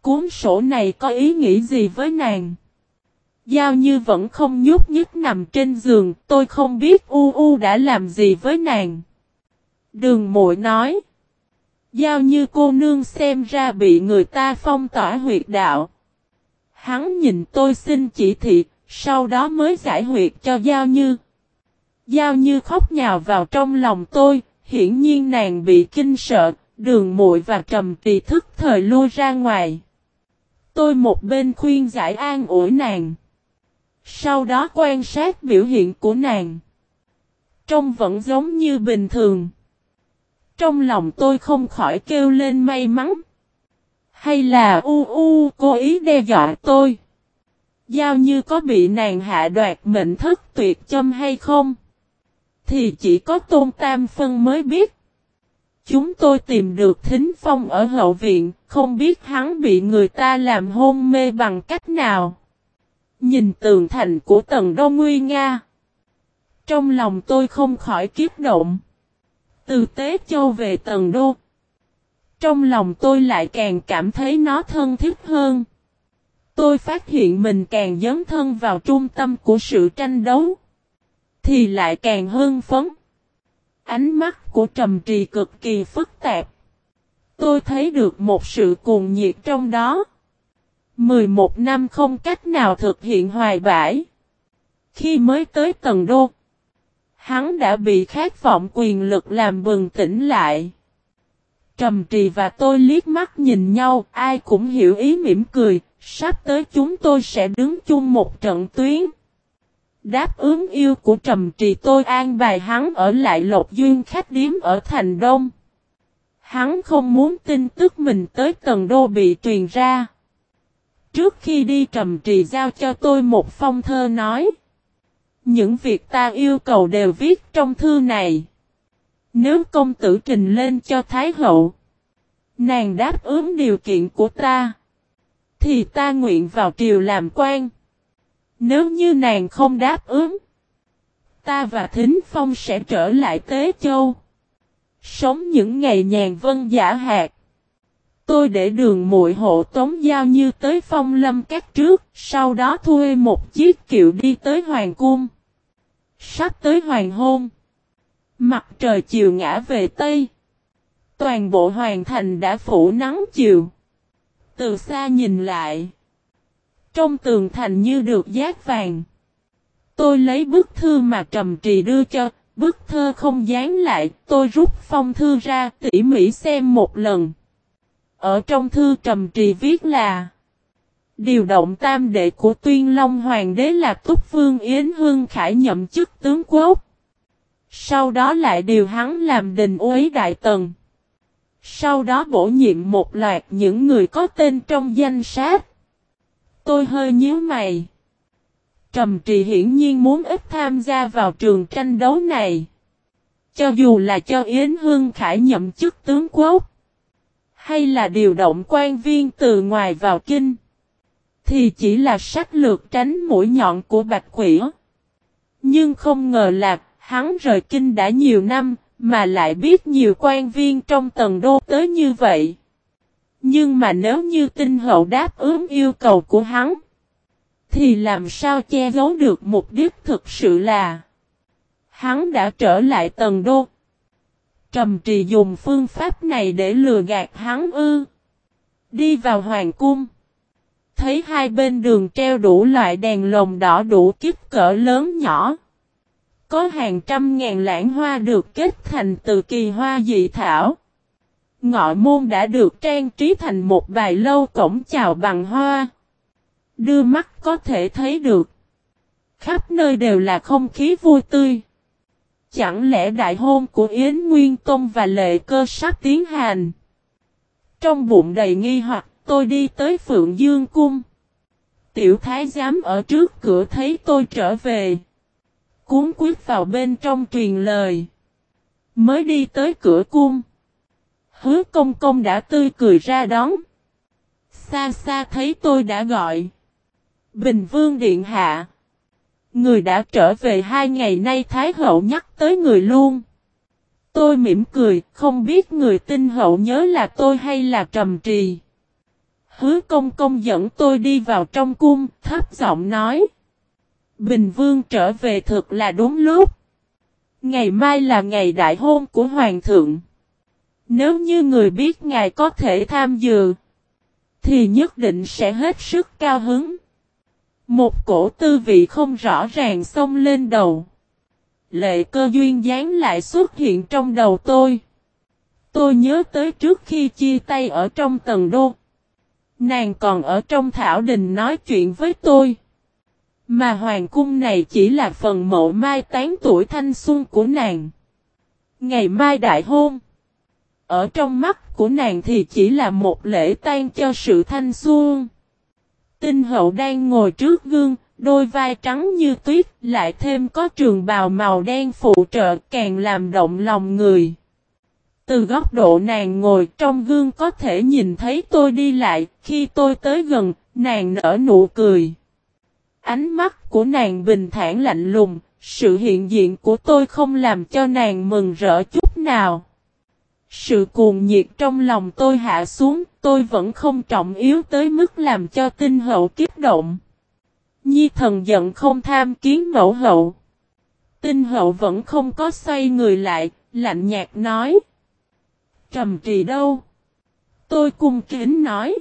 Cuốn sổ này có ý nghĩ gì với nàng? Giao Như vẫn không nhúc nhích nằm trên giường, tôi không biết U U đã làm gì với nàng. Đường mội nói. Giao Như cô nương xem ra bị người ta phong tỏa huyệt đạo. Hắn nhìn tôi xin chỉ thị, sau đó mới giải huyệt cho Giao Như. Giao Như khóc nhào vào trong lòng tôi, hiển nhiên nàng bị kinh sợ, đường muội và trầm tì thức thời lôi ra ngoài. Tôi một bên khuyên giải an ủi nàng. Sau đó quan sát biểu hiện của nàng. Trông vẫn giống như bình thường. Trong lòng tôi không khỏi kêu lên may mắn. Hay là u u cố ý đe dọa tôi? Giao như có bị nàng hạ đoạt mệnh thất tuyệt châm hay không? Thì chỉ có tôn tam phân mới biết. Chúng tôi tìm được thính phong ở hậu viện, không biết hắn bị người ta làm hôn mê bằng cách nào. Nhìn tường thành của tầng Đông Nguy Nga. Trong lòng tôi không khỏi kiếp động. Từ Tế Châu về tầng Đô. Trong lòng tôi lại càng cảm thấy nó thân thiết hơn. Tôi phát hiện mình càng dấn thân vào trung tâm của sự tranh đấu. Thì lại càng hưng phấn. Ánh mắt của trầm trì cực kỳ phức tạp. Tôi thấy được một sự cuồng nhiệt trong đó. 11 năm không cách nào thực hiện hoài bãi. Khi mới tới tầng đô, hắn đã bị khát vọng quyền lực làm bừng tỉnh lại. Trầm trì và tôi liếc mắt nhìn nhau, ai cũng hiểu ý mỉm cười, sắp tới chúng tôi sẽ đứng chung một trận tuyến. Đáp ứng yêu của trầm trì tôi an bài hắn ở lại lộc duyên khách điếm ở thành đông. Hắn không muốn tin tức mình tới tầng đô bị truyền ra. Trước khi đi trầm trì giao cho tôi một phong thơ nói. Những việc ta yêu cầu đều viết trong thư này. Nếu công tử trình lên cho Thái hậu. Nàng đáp ứng điều kiện của ta. Thì ta nguyện vào triều làm quan. Nếu như nàng không đáp ứng. Ta và Thính Phong sẽ trở lại Tế Châu. Sống những ngày nhàn vân giả hạt. Tôi để đường muội hộ tống giao như tới phong lâm các trước, sau đó thuê một chiếc kiệu đi tới hoàng cung. Sắp tới hoàng hôn. Mặt trời chiều ngã về Tây. Toàn bộ hoàng thành đã phủ nắng chiều. Từ xa nhìn lại. Trong tường thành như được giác vàng. Tôi lấy bức thư mà Trầm Trì đưa cho, bức thơ không dán lại, tôi rút phong thư ra tỉ mỉ xem một lần. Ở trong thư Trầm Trì viết là Điều động tam đệ của Tuyên Long Hoàng đế là Túc Vương Yến Hương Khải nhậm chức tướng quốc. Sau đó lại điều hắn làm đình uế đại tần. Sau đó bổ nhiệm một loạt những người có tên trong danh sách. Tôi hơi nhíu mày. Trầm trì hiển nhiên muốn ít tham gia vào trường tranh đấu này. Cho dù là cho Yến Hương Khải nhậm chức tướng quốc. Hay là điều động quan viên từ ngoài vào kinh. Thì chỉ là sách lược tránh mũi nhọn của Bạch Quỷ. Nhưng không ngờ là hắn rời kinh đã nhiều năm, mà lại biết nhiều quan viên trong tầng đô tới như vậy. Nhưng mà nếu như tinh hậu đáp ứng yêu cầu của hắn, thì làm sao che giấu được mục đích thực sự là hắn đã trở lại tầng đô. Trầm trì dùng phương pháp này để lừa gạt hắn ư. Đi vào hoàng cung. Thấy hai bên đường treo đủ loại đèn lồng đỏ đủ kích cỡ lớn nhỏ. Có hàng trăm ngàn lãng hoa được kết thành từ kỳ hoa dị thảo. Ngọ môn đã được trang trí thành một bài lâu cổng chào bằng hoa. Đưa mắt có thể thấy được. Khắp nơi đều là không khí vui tươi. Chẳng lẽ đại hôn của Yến Nguyên Tông và Lệ Cơ sắp tiến hành? Trong bụng đầy nghi hoặc, tôi đi tới Phượng Dương Cung. Tiểu thái giám ở trước cửa thấy tôi trở về. Cuốn quyết vào bên trong truyền lời. Mới đi tới cửa cung. Hứa công công đã tươi cười ra đón. Xa xa thấy tôi đã gọi. Bình Vương Điện Hạ. Người đã trở về hai ngày nay Thái Hậu nhắc tới người luôn. Tôi mỉm cười, không biết người tinh hậu nhớ là tôi hay là trầm trì. Hứa công công dẫn tôi đi vào trong cung, thấp giọng nói. Bình Vương trở về thực là đúng lúc. Ngày mai là ngày đại hôn của Hoàng thượng. Nếu như người biết ngài có thể tham dự, thì nhất định sẽ hết sức cao hứng. Một cổ tư vị không rõ ràng xông lên đầu. Lệ cơ duyên dáng lại xuất hiện trong đầu tôi. Tôi nhớ tới trước khi chia tay ở trong tầng đô. Nàng còn ở trong thảo đình nói chuyện với tôi. Mà hoàng cung này chỉ là phần mộ mai tán tuổi thanh xuân của nàng. Ngày mai đại hôn. Ở trong mắt của nàng thì chỉ là một lễ tan cho sự thanh xuân. Tinh hậu đang ngồi trước gương, đôi vai trắng như tuyết, lại thêm có trường bào màu đen phụ trợ càng làm động lòng người. Từ góc độ nàng ngồi trong gương có thể nhìn thấy tôi đi lại, khi tôi tới gần, nàng nở nụ cười. Ánh mắt của nàng bình thản lạnh lùng, sự hiện diện của tôi không làm cho nàng mừng rỡ chút nào. Sự cuồng nhiệt trong lòng tôi hạ xuống, tôi vẫn không trọng yếu tới mức làm cho tinh hậu kiếp động. Nhi thần giận không tham kiến mẫu hậu. Tinh hậu vẫn không có xoay người lại, lạnh nhạt nói. Trầm trì đâu? Tôi cung kính nói.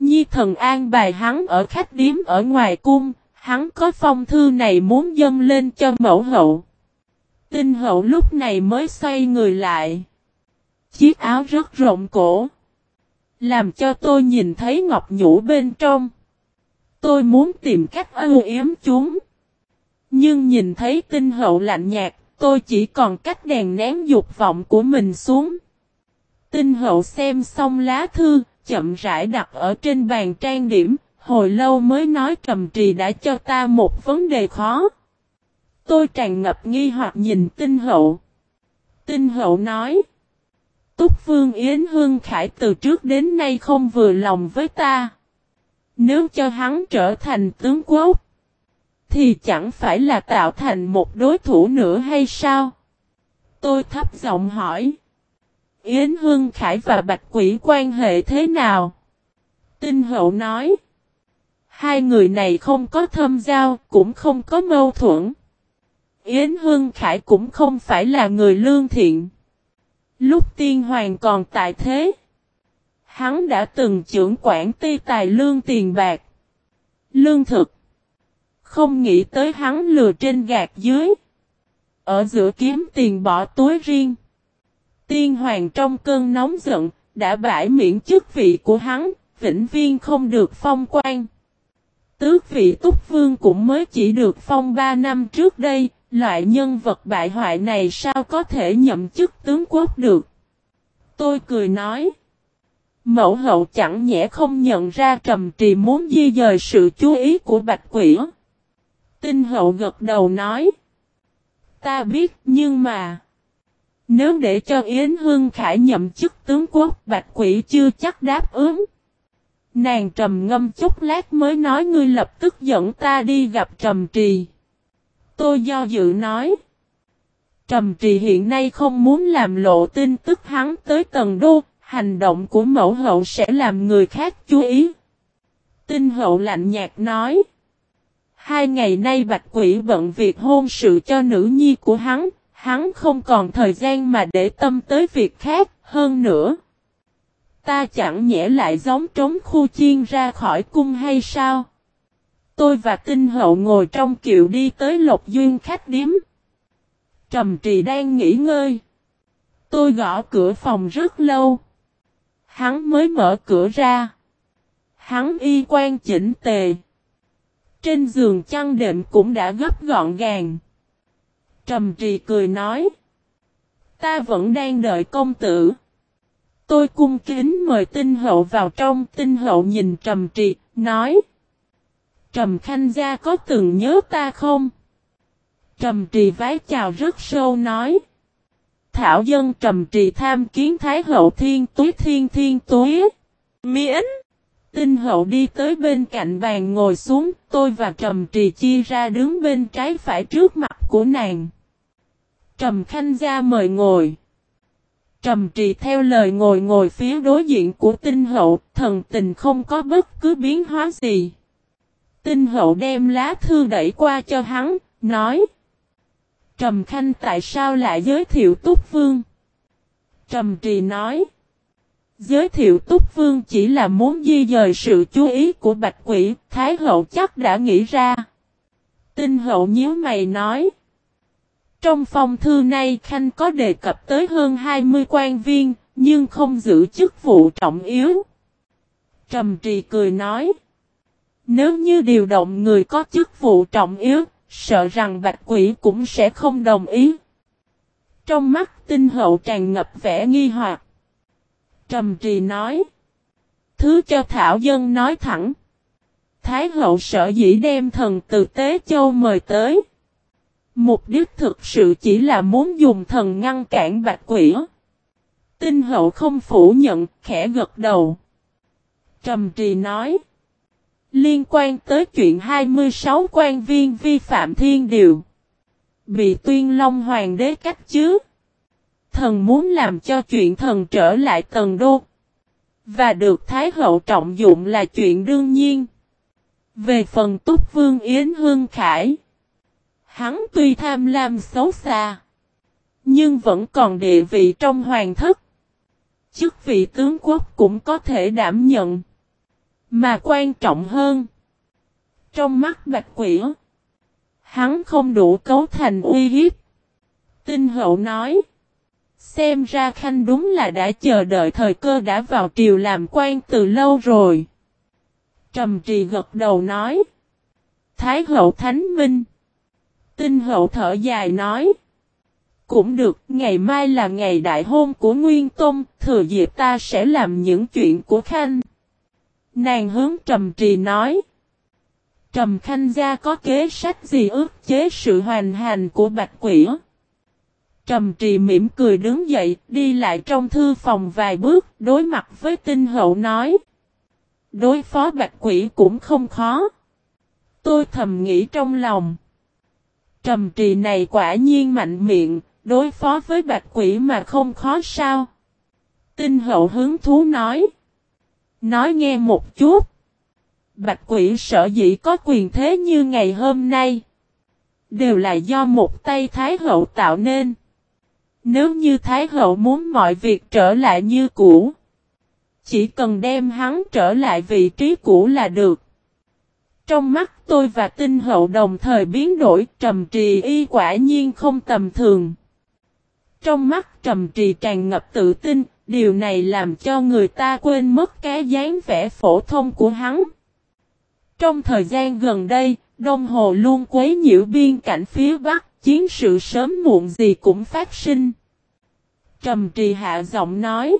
Nhi thần an bài hắn ở khách điếm ở ngoài cung, hắn có phong thư này muốn dâng lên cho mẫu hậu. Tinh hậu lúc này mới xoay người lại. Chiếc áo rất rộng cổ. Làm cho tôi nhìn thấy ngọc nhũ bên trong. Tôi muốn tìm cách ưu yếm chúng. Nhưng nhìn thấy tinh hậu lạnh nhạt, tôi chỉ còn cách đèn nén dục vọng của mình xuống. Tinh hậu xem xong lá thư, chậm rãi đặt ở trên bàn trang điểm, hồi lâu mới nói trầm trì đã cho ta một vấn đề khó. Tôi tràn ngập nghi hoặc nhìn tinh hậu. Tinh hậu nói. Túc Vương Yến Hương Khải từ trước đến nay không vừa lòng với ta. Nếu cho hắn trở thành tướng quốc, thì chẳng phải là tạo thành một đối thủ nữa hay sao? Tôi thấp giọng hỏi. Yến Hương Khải và Bạch Quỷ quan hệ thế nào? Tinh hậu nói. Hai người này không có thâm giao, cũng không có mâu thuẫn. Yến Hương Khải cũng không phải là người lương thiện. Lúc tiên hoàng còn tại thế, hắn đã từng trưởng quản ti tài lương tiền bạc, lương thực. Không nghĩ tới hắn lừa trên gạt dưới. Ở giữa kiếm tiền bỏ túi riêng. Tiên hoàng trong cơn nóng giận, đã bãi miễn chức vị của hắn, vĩnh viên không được phong quan. Tước vị túc vương cũng mới chỉ được phong 3 năm trước đây, loại nhân vật bại hoại này sao có thể nhậm chức tướng quốc được. Tôi cười nói. Mẫu hậu chẳng nhẽ không nhận ra trầm trì muốn di dời sự chú ý của bạch quỷ. Tinh hậu gật đầu nói. Ta biết, nhưng mà. Nếu để cho Yến Hương Khải nhậm chức tướng quốc, bạch quỷ chưa chắc đáp ứng. Nàng trầm ngâm chút lát mới nói, ngươi lập tức dẫn ta đi gặp trầm trì. Tôi do dự nói. Trầm trì hiện nay không muốn làm lộ tin tức hắn tới tầng đô, hành động của mẫu hậu sẽ làm người khác chú ý. Tinh hậu lạnh nhạt nói. Hai ngày nay bạch quỷ bận việc hôn sự cho nữ nhi của hắn, hắn không còn thời gian mà để tâm tới việc khác, hơn nữa. Ta chẳng nhẽ lại giống trống khu chiên ra khỏi cung hay sao? Tôi và tinh hậu ngồi trong kiệu đi tới lộc duyên khách điếm. Trầm trì đang nghỉ ngơi. Tôi gõ cửa phòng rất lâu. Hắn mới mở cửa ra. Hắn y quan chỉnh tề. Trên giường chăn đệm cũng đã gấp gọn gàng. Trầm trì cười nói. Ta vẫn đang đợi công tử. Tôi cung kính mời tinh hậu vào trong. Tinh hậu nhìn trầm trì, nói. Trầm khanh gia có từng nhớ ta không? Trầm trì vái chào rất sâu nói. Thảo dân trầm trì tham kiến thái hậu thiên túi thiên thiên túi. Miễn. Tinh hậu đi tới bên cạnh bàn ngồi xuống, tôi và Trầm Trì chia ra đứng bên trái phải trước mặt của nàng. Trầm Khanh gia mời ngồi. Trầm Trì theo lời ngồi ngồi phía đối diện của tinh hậu, thần tình không có bất cứ biến hóa gì. Tinh hậu đem lá thư đẩy qua cho hắn, nói. Trầm Khanh tại sao lại giới thiệu Túc Vương? Trầm Trì nói. Giới thiệu Túc Vương chỉ là muốn di dời sự chú ý của Bạch Quỷ, Thái Hậu chắc đã nghĩ ra. Tinh Hậu nhíu mày nói. Trong phong thư này Khanh có đề cập tới hơn 20 quan viên, nhưng không giữ chức vụ trọng yếu. Trầm Trì cười nói. Nếu như điều động người có chức vụ trọng yếu, sợ rằng Bạch Quỷ cũng sẽ không đồng ý. Trong mắt tinh hậu tràn ngập vẻ nghi hoặc. Trầm trì nói. Thứ cho Thảo Dân nói thẳng. Thái hậu sợ dĩ đem thần từ Tế Châu mời tới. Mục đích thực sự chỉ là muốn dùng thần ngăn cản bạch quỷ. Tinh hậu không phủ nhận, khẽ gật đầu. Trầm trì nói. Liên quan tới chuyện 26 quan viên vi phạm thiên điều. Bị tuyên long hoàng đế cách chứ Thần muốn làm cho chuyện thần trở lại tần đô. Và được Thái Hậu trọng dụng là chuyện đương nhiên. Về phần Túc Vương Yến Hương Khải. Hắn tuy tham lam xấu xa. Nhưng vẫn còn địa vị trong hoàng thất. Chức vị tướng quốc cũng có thể đảm nhận. Mà quan trọng hơn. Trong mắt bạch quỷ. Hắn không đủ cấu thành uy hiếp. Tinh hậu nói. Xem ra Khanh đúng là đã chờ đợi thời cơ đã vào triều làm quan từ lâu rồi. Trầm trì gật đầu nói. Thái hậu thánh minh. Tinh hậu thở dài nói. Cũng được, ngày mai là ngày đại hôn của Nguyên Tôn, thừa dịp ta sẽ làm những chuyện của Khanh. Nàng hướng Trầm Trì nói. Trầm Khanh gia có kế sách gì ước chế sự hoàn hành của Bạch Quỷ? Trầm Trì mỉm cười đứng dậy, đi lại trong thư phòng vài bước, đối mặt với tinh hậu nói. Đối phó Bạch Quỷ cũng không khó. Tôi thầm nghĩ trong lòng. Trầm Trì này quả nhiên mạnh miệng, đối phó với Bạch Quỷ mà không khó sao? Tinh hậu hứng thú nói. Nói nghe một chút. Bạch quỷ sở dĩ có quyền thế như ngày hôm nay. Đều là do một tay Thái hậu tạo nên. Nếu như Thái hậu muốn mọi việc trở lại như cũ. Chỉ cần đem hắn trở lại vị trí cũ là được. Trong mắt tôi và tinh hậu đồng thời biến đổi trầm trì y quả nhiên không tầm thường. Trong mắt trầm trì tràn ngập tự tin, điều này làm cho người ta quên mất cái dáng vẻ phổ thông của hắn. Trong thời gian gần đây, Đông Hồ luôn quấy nhiễu biên cảnh phía Bắc, chiến sự sớm muộn gì cũng phát sinh. Trầm trì hạ giọng nói.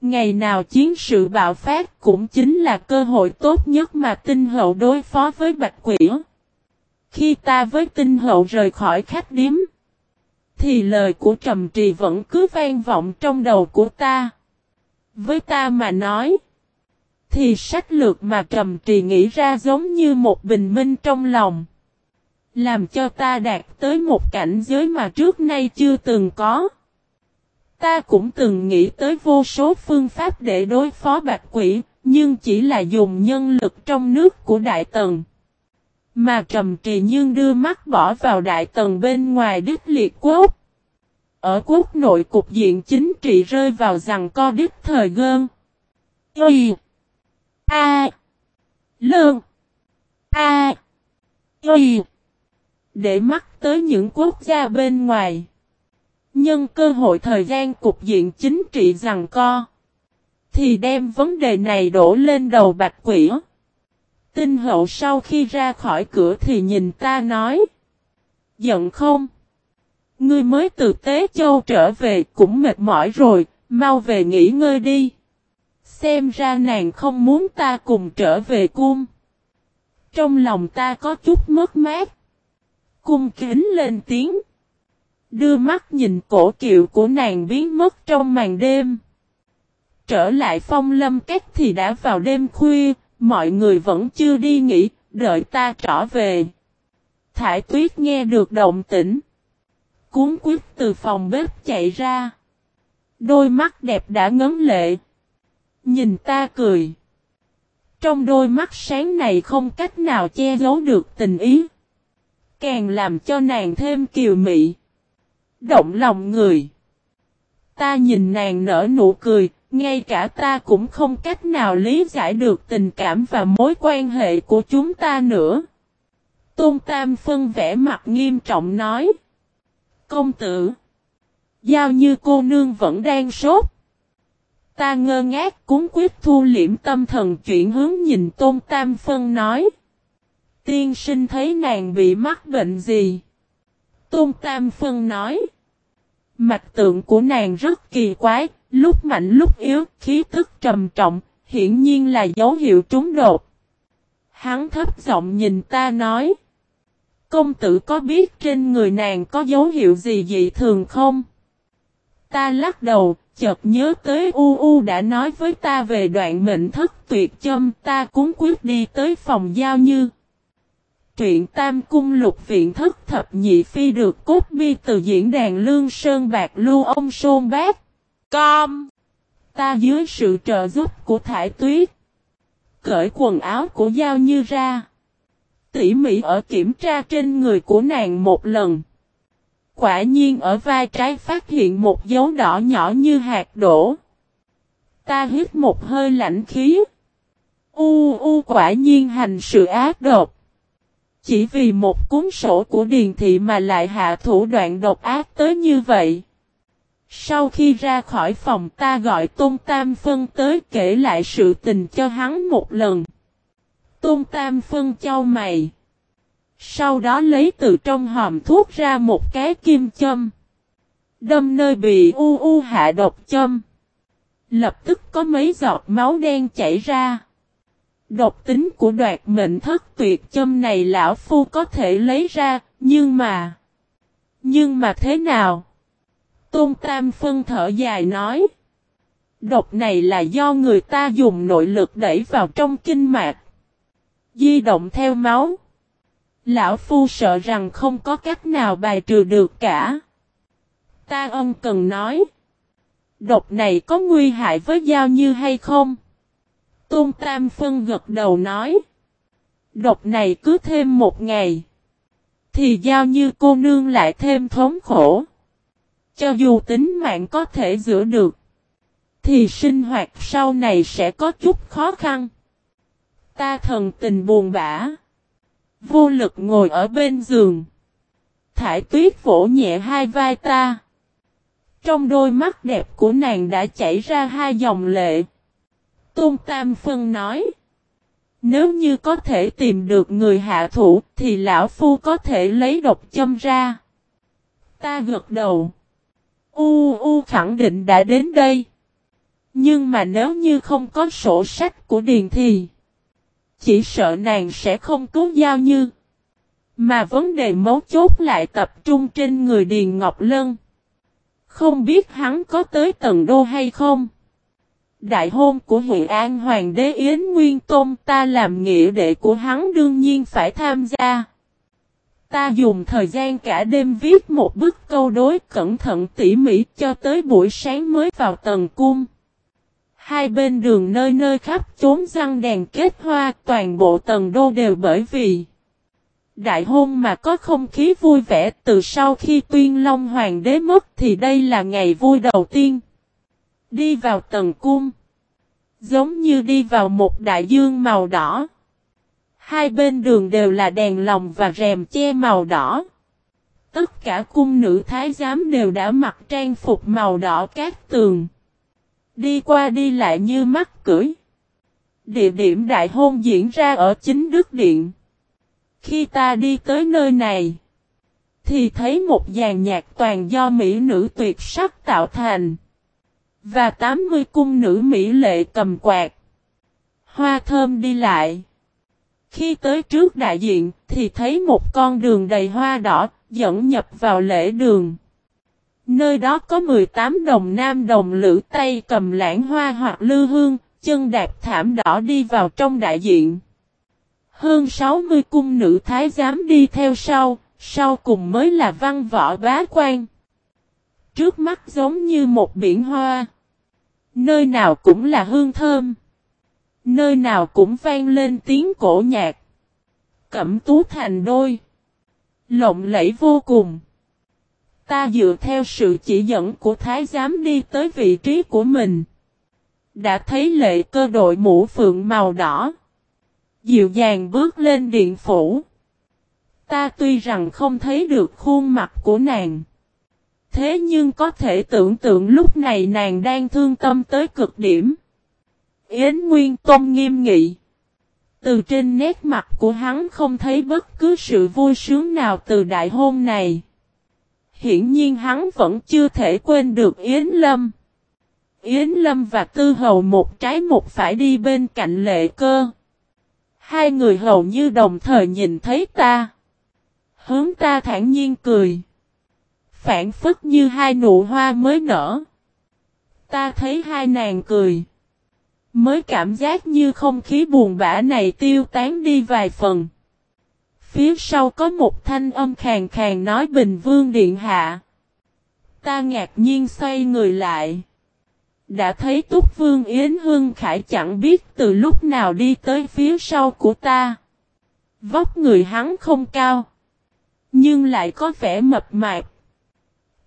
Ngày nào chiến sự bạo phát cũng chính là cơ hội tốt nhất mà tinh hậu đối phó với bạch quỷ. Khi ta với tinh hậu rời khỏi khách điếm, thì lời của trầm trì vẫn cứ vang vọng trong đầu của ta. Với ta mà nói, thì sách lược mà trầm trì nghĩ ra giống như một bình minh trong lòng. Làm cho ta đạt tới một cảnh giới mà trước nay chưa từng có. Ta cũng từng nghĩ tới vô số phương pháp để đối phó bạch quỷ, nhưng chỉ là dùng nhân lực trong nước của Đại Tần. Mà trầm trì nhưng đưa mắt bỏ vào Đại Tần bên ngoài đích Liệt Quốc. Ở quốc nội cục diện chính trị rơi vào rằng co đích thời gơn. Y A Lương A Y Để mắt tới những quốc gia bên ngoài. Nhân cơ hội thời gian cục diện chính trị rằng co. Thì đem vấn đề này đổ lên đầu bạch quỷ. Tinh hậu sau khi ra khỏi cửa thì nhìn ta nói. Giận không? Ngươi mới từ Tế Châu trở về cũng mệt mỏi rồi, mau về nghỉ ngơi đi. Xem ra nàng không muốn ta cùng trở về cung. Trong lòng ta có chút mất mát. Cung kính lên tiếng. Đưa mắt nhìn cổ kiệu của nàng biến mất trong màn đêm. Trở lại phong lâm cách thì đã vào đêm khuya, mọi người vẫn chưa đi nghỉ, đợi ta trở về. Thải tuyết nghe được động tĩnh. Cuốn quyết từ phòng bếp chạy ra. Đôi mắt đẹp đã ngấn lệ. Nhìn ta cười. Trong đôi mắt sáng này không cách nào che giấu được tình ý. Càng làm cho nàng thêm kiều mị. Động lòng người. Ta nhìn nàng nở nụ cười, ngay cả ta cũng không cách nào lý giải được tình cảm và mối quan hệ của chúng ta nữa. Tôn Tam Phân vẽ mặt nghiêm trọng nói. Công tử. Giao như cô nương vẫn đang sốt. Ta ngơ ngác cúng quyết thu liễm tâm thần chuyển hướng nhìn Tôn Tam Phân nói. Tiên sinh thấy nàng bị mắc bệnh gì? Tôn Tam Phân nói. Mạch tượng của nàng rất kỳ quái, lúc mạnh lúc yếu, khí tức trầm trọng, hiển nhiên là dấu hiệu trúng đột. Hắn thấp giọng nhìn ta nói. Công tử có biết trên người nàng có dấu hiệu gì dị thường không? Ta lắc đầu, chợt nhớ tới U U đã nói với ta về đoạn mệnh thất tuyệt châm ta cúng quyết đi tới phòng giao như. Truyện Tam Cung Lục Viện Thất Thập Nhị Phi được cốt bi từ diễn đàn Lương Sơn Bạc Lưu ông Sôn Bác. Com. Ta dưới sự trợ giúp của Thải Tuyết. Cởi quần áo của Giao Như ra. Tỉ mỉ ở kiểm tra trên người của nàng một lần. Quả nhiên ở vai trái phát hiện một dấu đỏ nhỏ như hạt đổ. Ta hít một hơi lạnh khí. U u quả nhiên hành sự ác độc. Chỉ vì một cuốn sổ của Điền Thị mà lại hạ thủ đoạn độc ác tới như vậy. Sau khi ra khỏi phòng ta gọi Tôn Tam Phân tới kể lại sự tình cho hắn một lần. Tôn Tam Phân châu mày. Sau đó lấy từ trong hòm thuốc ra một cái kim châm. Đâm nơi bị u u hạ độc châm. Lập tức có mấy giọt máu đen chảy ra. Độc tính của đoạt mệnh thất tuyệt châm này lão phu có thể lấy ra, nhưng mà... Nhưng mà thế nào? Tôn Tam phân thở dài nói. Độc này là do người ta dùng nội lực đẩy vào trong kinh mạch. Di động theo máu. Lão Phu sợ rằng không có cách nào bài trừ được cả. Ta ông cần nói. Độc này có nguy hại với Giao Như hay không? Tôn Tam Phân gật đầu nói. Độc này cứ thêm một ngày. Thì Giao Như cô nương lại thêm thống khổ. Cho dù tính mạng có thể giữ được. Thì sinh hoạt sau này sẽ có chút khó khăn. Ta thần tình buồn bã. Vô lực ngồi ở bên giường. Thải tuyết vỗ nhẹ hai vai ta. Trong đôi mắt đẹp của nàng đã chảy ra hai dòng lệ. Tôn Tam Phân nói. Nếu như có thể tìm được người hạ thủ, thì lão phu có thể lấy độc châm ra. Ta gật đầu. U U khẳng định đã đến đây. Nhưng mà nếu như không có sổ sách của Điền thì, chỉ sợ nàng sẽ không cứu Giao Như. Mà vấn đề mấu chốt lại tập trung trên người Điền Ngọc Lân. Không biết hắn có tới tầng đô hay không? Đại hôn của Hội An Hoàng đế Yến Nguyên Tôn ta làm nghĩa đệ của hắn đương nhiên phải tham gia. Ta dùng thời gian cả đêm viết một bức câu đối cẩn thận tỉ mỉ cho tới buổi sáng mới vào tầng cung. Hai bên đường nơi nơi khắp chốn răng đèn kết hoa toàn bộ tầng đô đều bởi vì Đại hôn mà có không khí vui vẻ từ sau khi tuyên long hoàng đế mất thì đây là ngày vui đầu tiên. Đi vào tầng cung. Giống như đi vào một đại dương màu đỏ. Hai bên đường đều là đèn lồng và rèm che màu đỏ. Tất cả cung nữ thái giám đều đã mặc trang phục màu đỏ cát tường. Đi qua đi lại như mắt cưỡi. Địa điểm đại hôn diễn ra ở chính Đức Điện. Khi ta đi tới nơi này, thì thấy một dàn nhạc toàn do mỹ nữ tuyệt sắc tạo thành. Và 80 cung nữ mỹ lệ cầm quạt. Hoa thơm đi lại. Khi tới trước đại diện thì thấy một con đường đầy hoa đỏ dẫn nhập vào lễ đường. Nơi đó có 18 đồng nam đồng lữ tay cầm lãng hoa hoặc lư hương, chân đạp thảm đỏ đi vào trong đại diện. Hơn 60 cung nữ thái giám đi theo sau, sau cùng mới là văn võ bá quan. Trước mắt giống như một biển hoa. Nơi nào cũng là hương thơm. Nơi nào cũng vang lên tiếng cổ nhạc. Cẩm tú thành đôi. Lộng lẫy vô cùng. Ta dựa theo sự chỉ dẫn của Thái giám đi tới vị trí của mình. Đã thấy lệ cơ đội mũ phượng màu đỏ. Dịu dàng bước lên điện phủ. Ta tuy rằng không thấy được khuôn mặt của nàng. Thế nhưng có thể tưởng tượng lúc này nàng đang thương tâm tới cực điểm. Yến Nguyên Tôn nghiêm nghị. Từ trên nét mặt của hắn không thấy bất cứ sự vui sướng nào từ đại hôn này. Hiển nhiên hắn vẫn chưa thể quên được Yến Lâm. Yến Lâm và Tư Hầu một trái một phải đi bên cạnh lệ cơ. Hai người hầu như đồng thời nhìn thấy ta. Hướng ta thản nhiên cười. Phản phức như hai nụ hoa mới nở. Ta thấy hai nàng cười. Mới cảm giác như không khí buồn bã này tiêu tán đi vài phần. phía sau có một thanh âm khàn khàn nói Bình Vương Điện Hạ. Ta ngạc nhiên xoay người lại. Đã thấy Túc Vương Yến Hương Khải chẳng biết từ lúc nào đi tới phía sau của ta. Vóc người hắn không cao. Nhưng lại có vẻ mập mạp.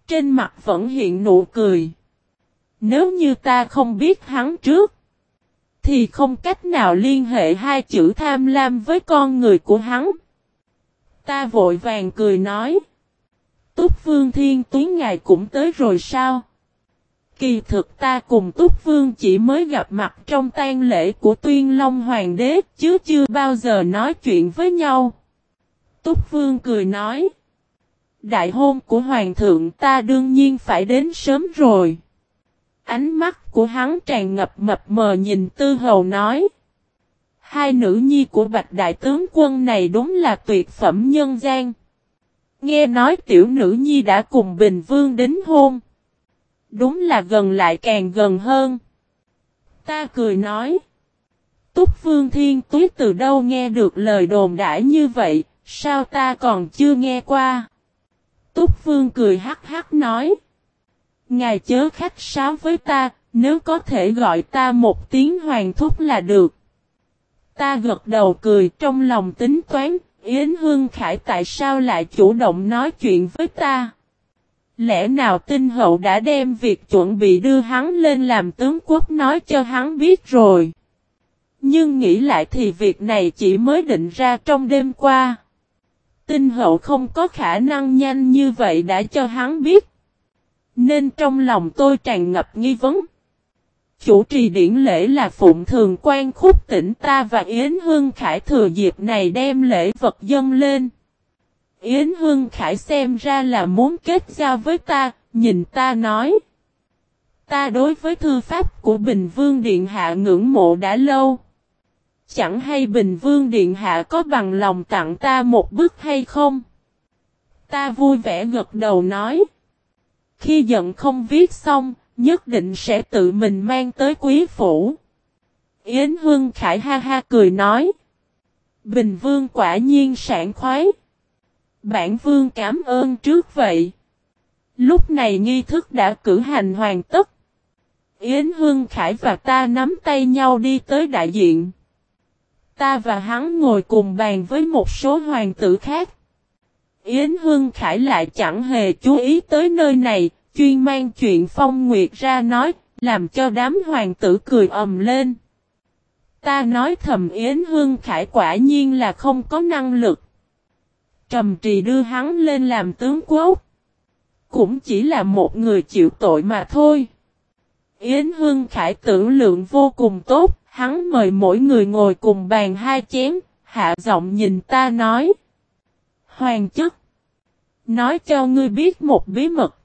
Trên mặt vẫn hiện nụ cười. Nếu như ta không biết hắn trước. Thì không cách nào liên hệ hai chữ tham lam với con người của hắn. Ta vội vàng cười nói. Túc Vương Thiên Tuyến ngài cũng tới rồi sao? Kỳ thực ta cùng Túc Vương chỉ mới gặp mặt trong tang lễ của Tuyên Long Hoàng đế, chứ chưa bao giờ nói chuyện với nhau. Túc Vương cười nói. Đại hôn của Hoàng thượng ta đương nhiên phải đến sớm rồi. Ánh mắt của hắn tràn ngập mập mờ nhìn Tư Hầu nói. Hai nữ nhi của Bạch Đại tướng quân này đúng là tuyệt phẩm nhân gian. Nghe nói tiểu nữ nhi đã cùng Bình Vương đến hôn. Đúng là gần lại càng gần hơn. Ta cười nói. Túc Vương Thiên Tuyết từ đâu nghe được lời đồn đãi như vậy, sao ta còn chưa nghe qua? Túc Vương cười hắc hắc nói. Ngài chớ khách sáo với ta, nếu có thể gọi ta một tiếng hoàng thúc là được. Ta gật đầu cười trong lòng tính toán, Yến Hương Khải tại sao lại chủ động nói chuyện với ta? Lẽ nào tinh hậu đã đem việc chuẩn bị đưa hắn lên làm tướng quốc nói cho hắn biết rồi? Nhưng nghĩ lại thì việc này chỉ mới định ra trong đêm qua. Tinh hậu không có khả năng nhanh như vậy đã cho hắn biết. Nên trong lòng tôi tràn ngập nghi vấn. Chủ trì điển lễ là Phụng Thường quan khúc tỉnh ta và Yến Hương Khải thừa dịp này đem lễ vật dân lên. Yến Hương Khải xem ra là muốn kết giao với ta, nhìn ta nói. Ta đối với thư pháp của Bình Vương Điện Hạ ngưỡng mộ đã lâu. Chẳng hay Bình Vương Điện Hạ có bằng lòng tặng ta một bức hay không? Ta vui vẻ gật đầu nói. Khi giận không viết xong, nhất định sẽ tự mình mang tới quý phủ. Yến Hương Khải ha ha cười nói. Bình Vương quả nhiên sảng khoái. Bản Vương cảm ơn trước vậy. Lúc này nghi thức đã cử hành hoàn tất. Yến Hương Khải và ta nắm tay nhau đi tới đại diện. Ta và hắn ngồi cùng bàn với một số hoàng tử khác. Yến Hương Khải lại chẳng hề chú ý tới nơi này, chuyên mang chuyện phong nguyệt ra nói, làm cho đám hoàng tử cười ầm lên. Ta nói thầm Yến Hương Khải quả nhiên là không có năng lực. Trầm trì đưa hắn lên làm tướng quốc. Cũng chỉ là một người chịu tội mà thôi. Yến Hương Khải tưởng lượng vô cùng tốt, hắn mời mỗi người ngồi cùng bàn hai chén, hạ giọng nhìn ta nói. Hoàng chức. Nói cho ngươi biết một bí mật.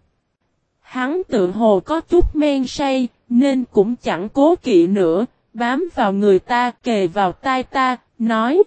Hắn tự hồ có chút men say, nên cũng chẳng cố kỵ nữa, bám vào người ta kề vào tai ta, nói.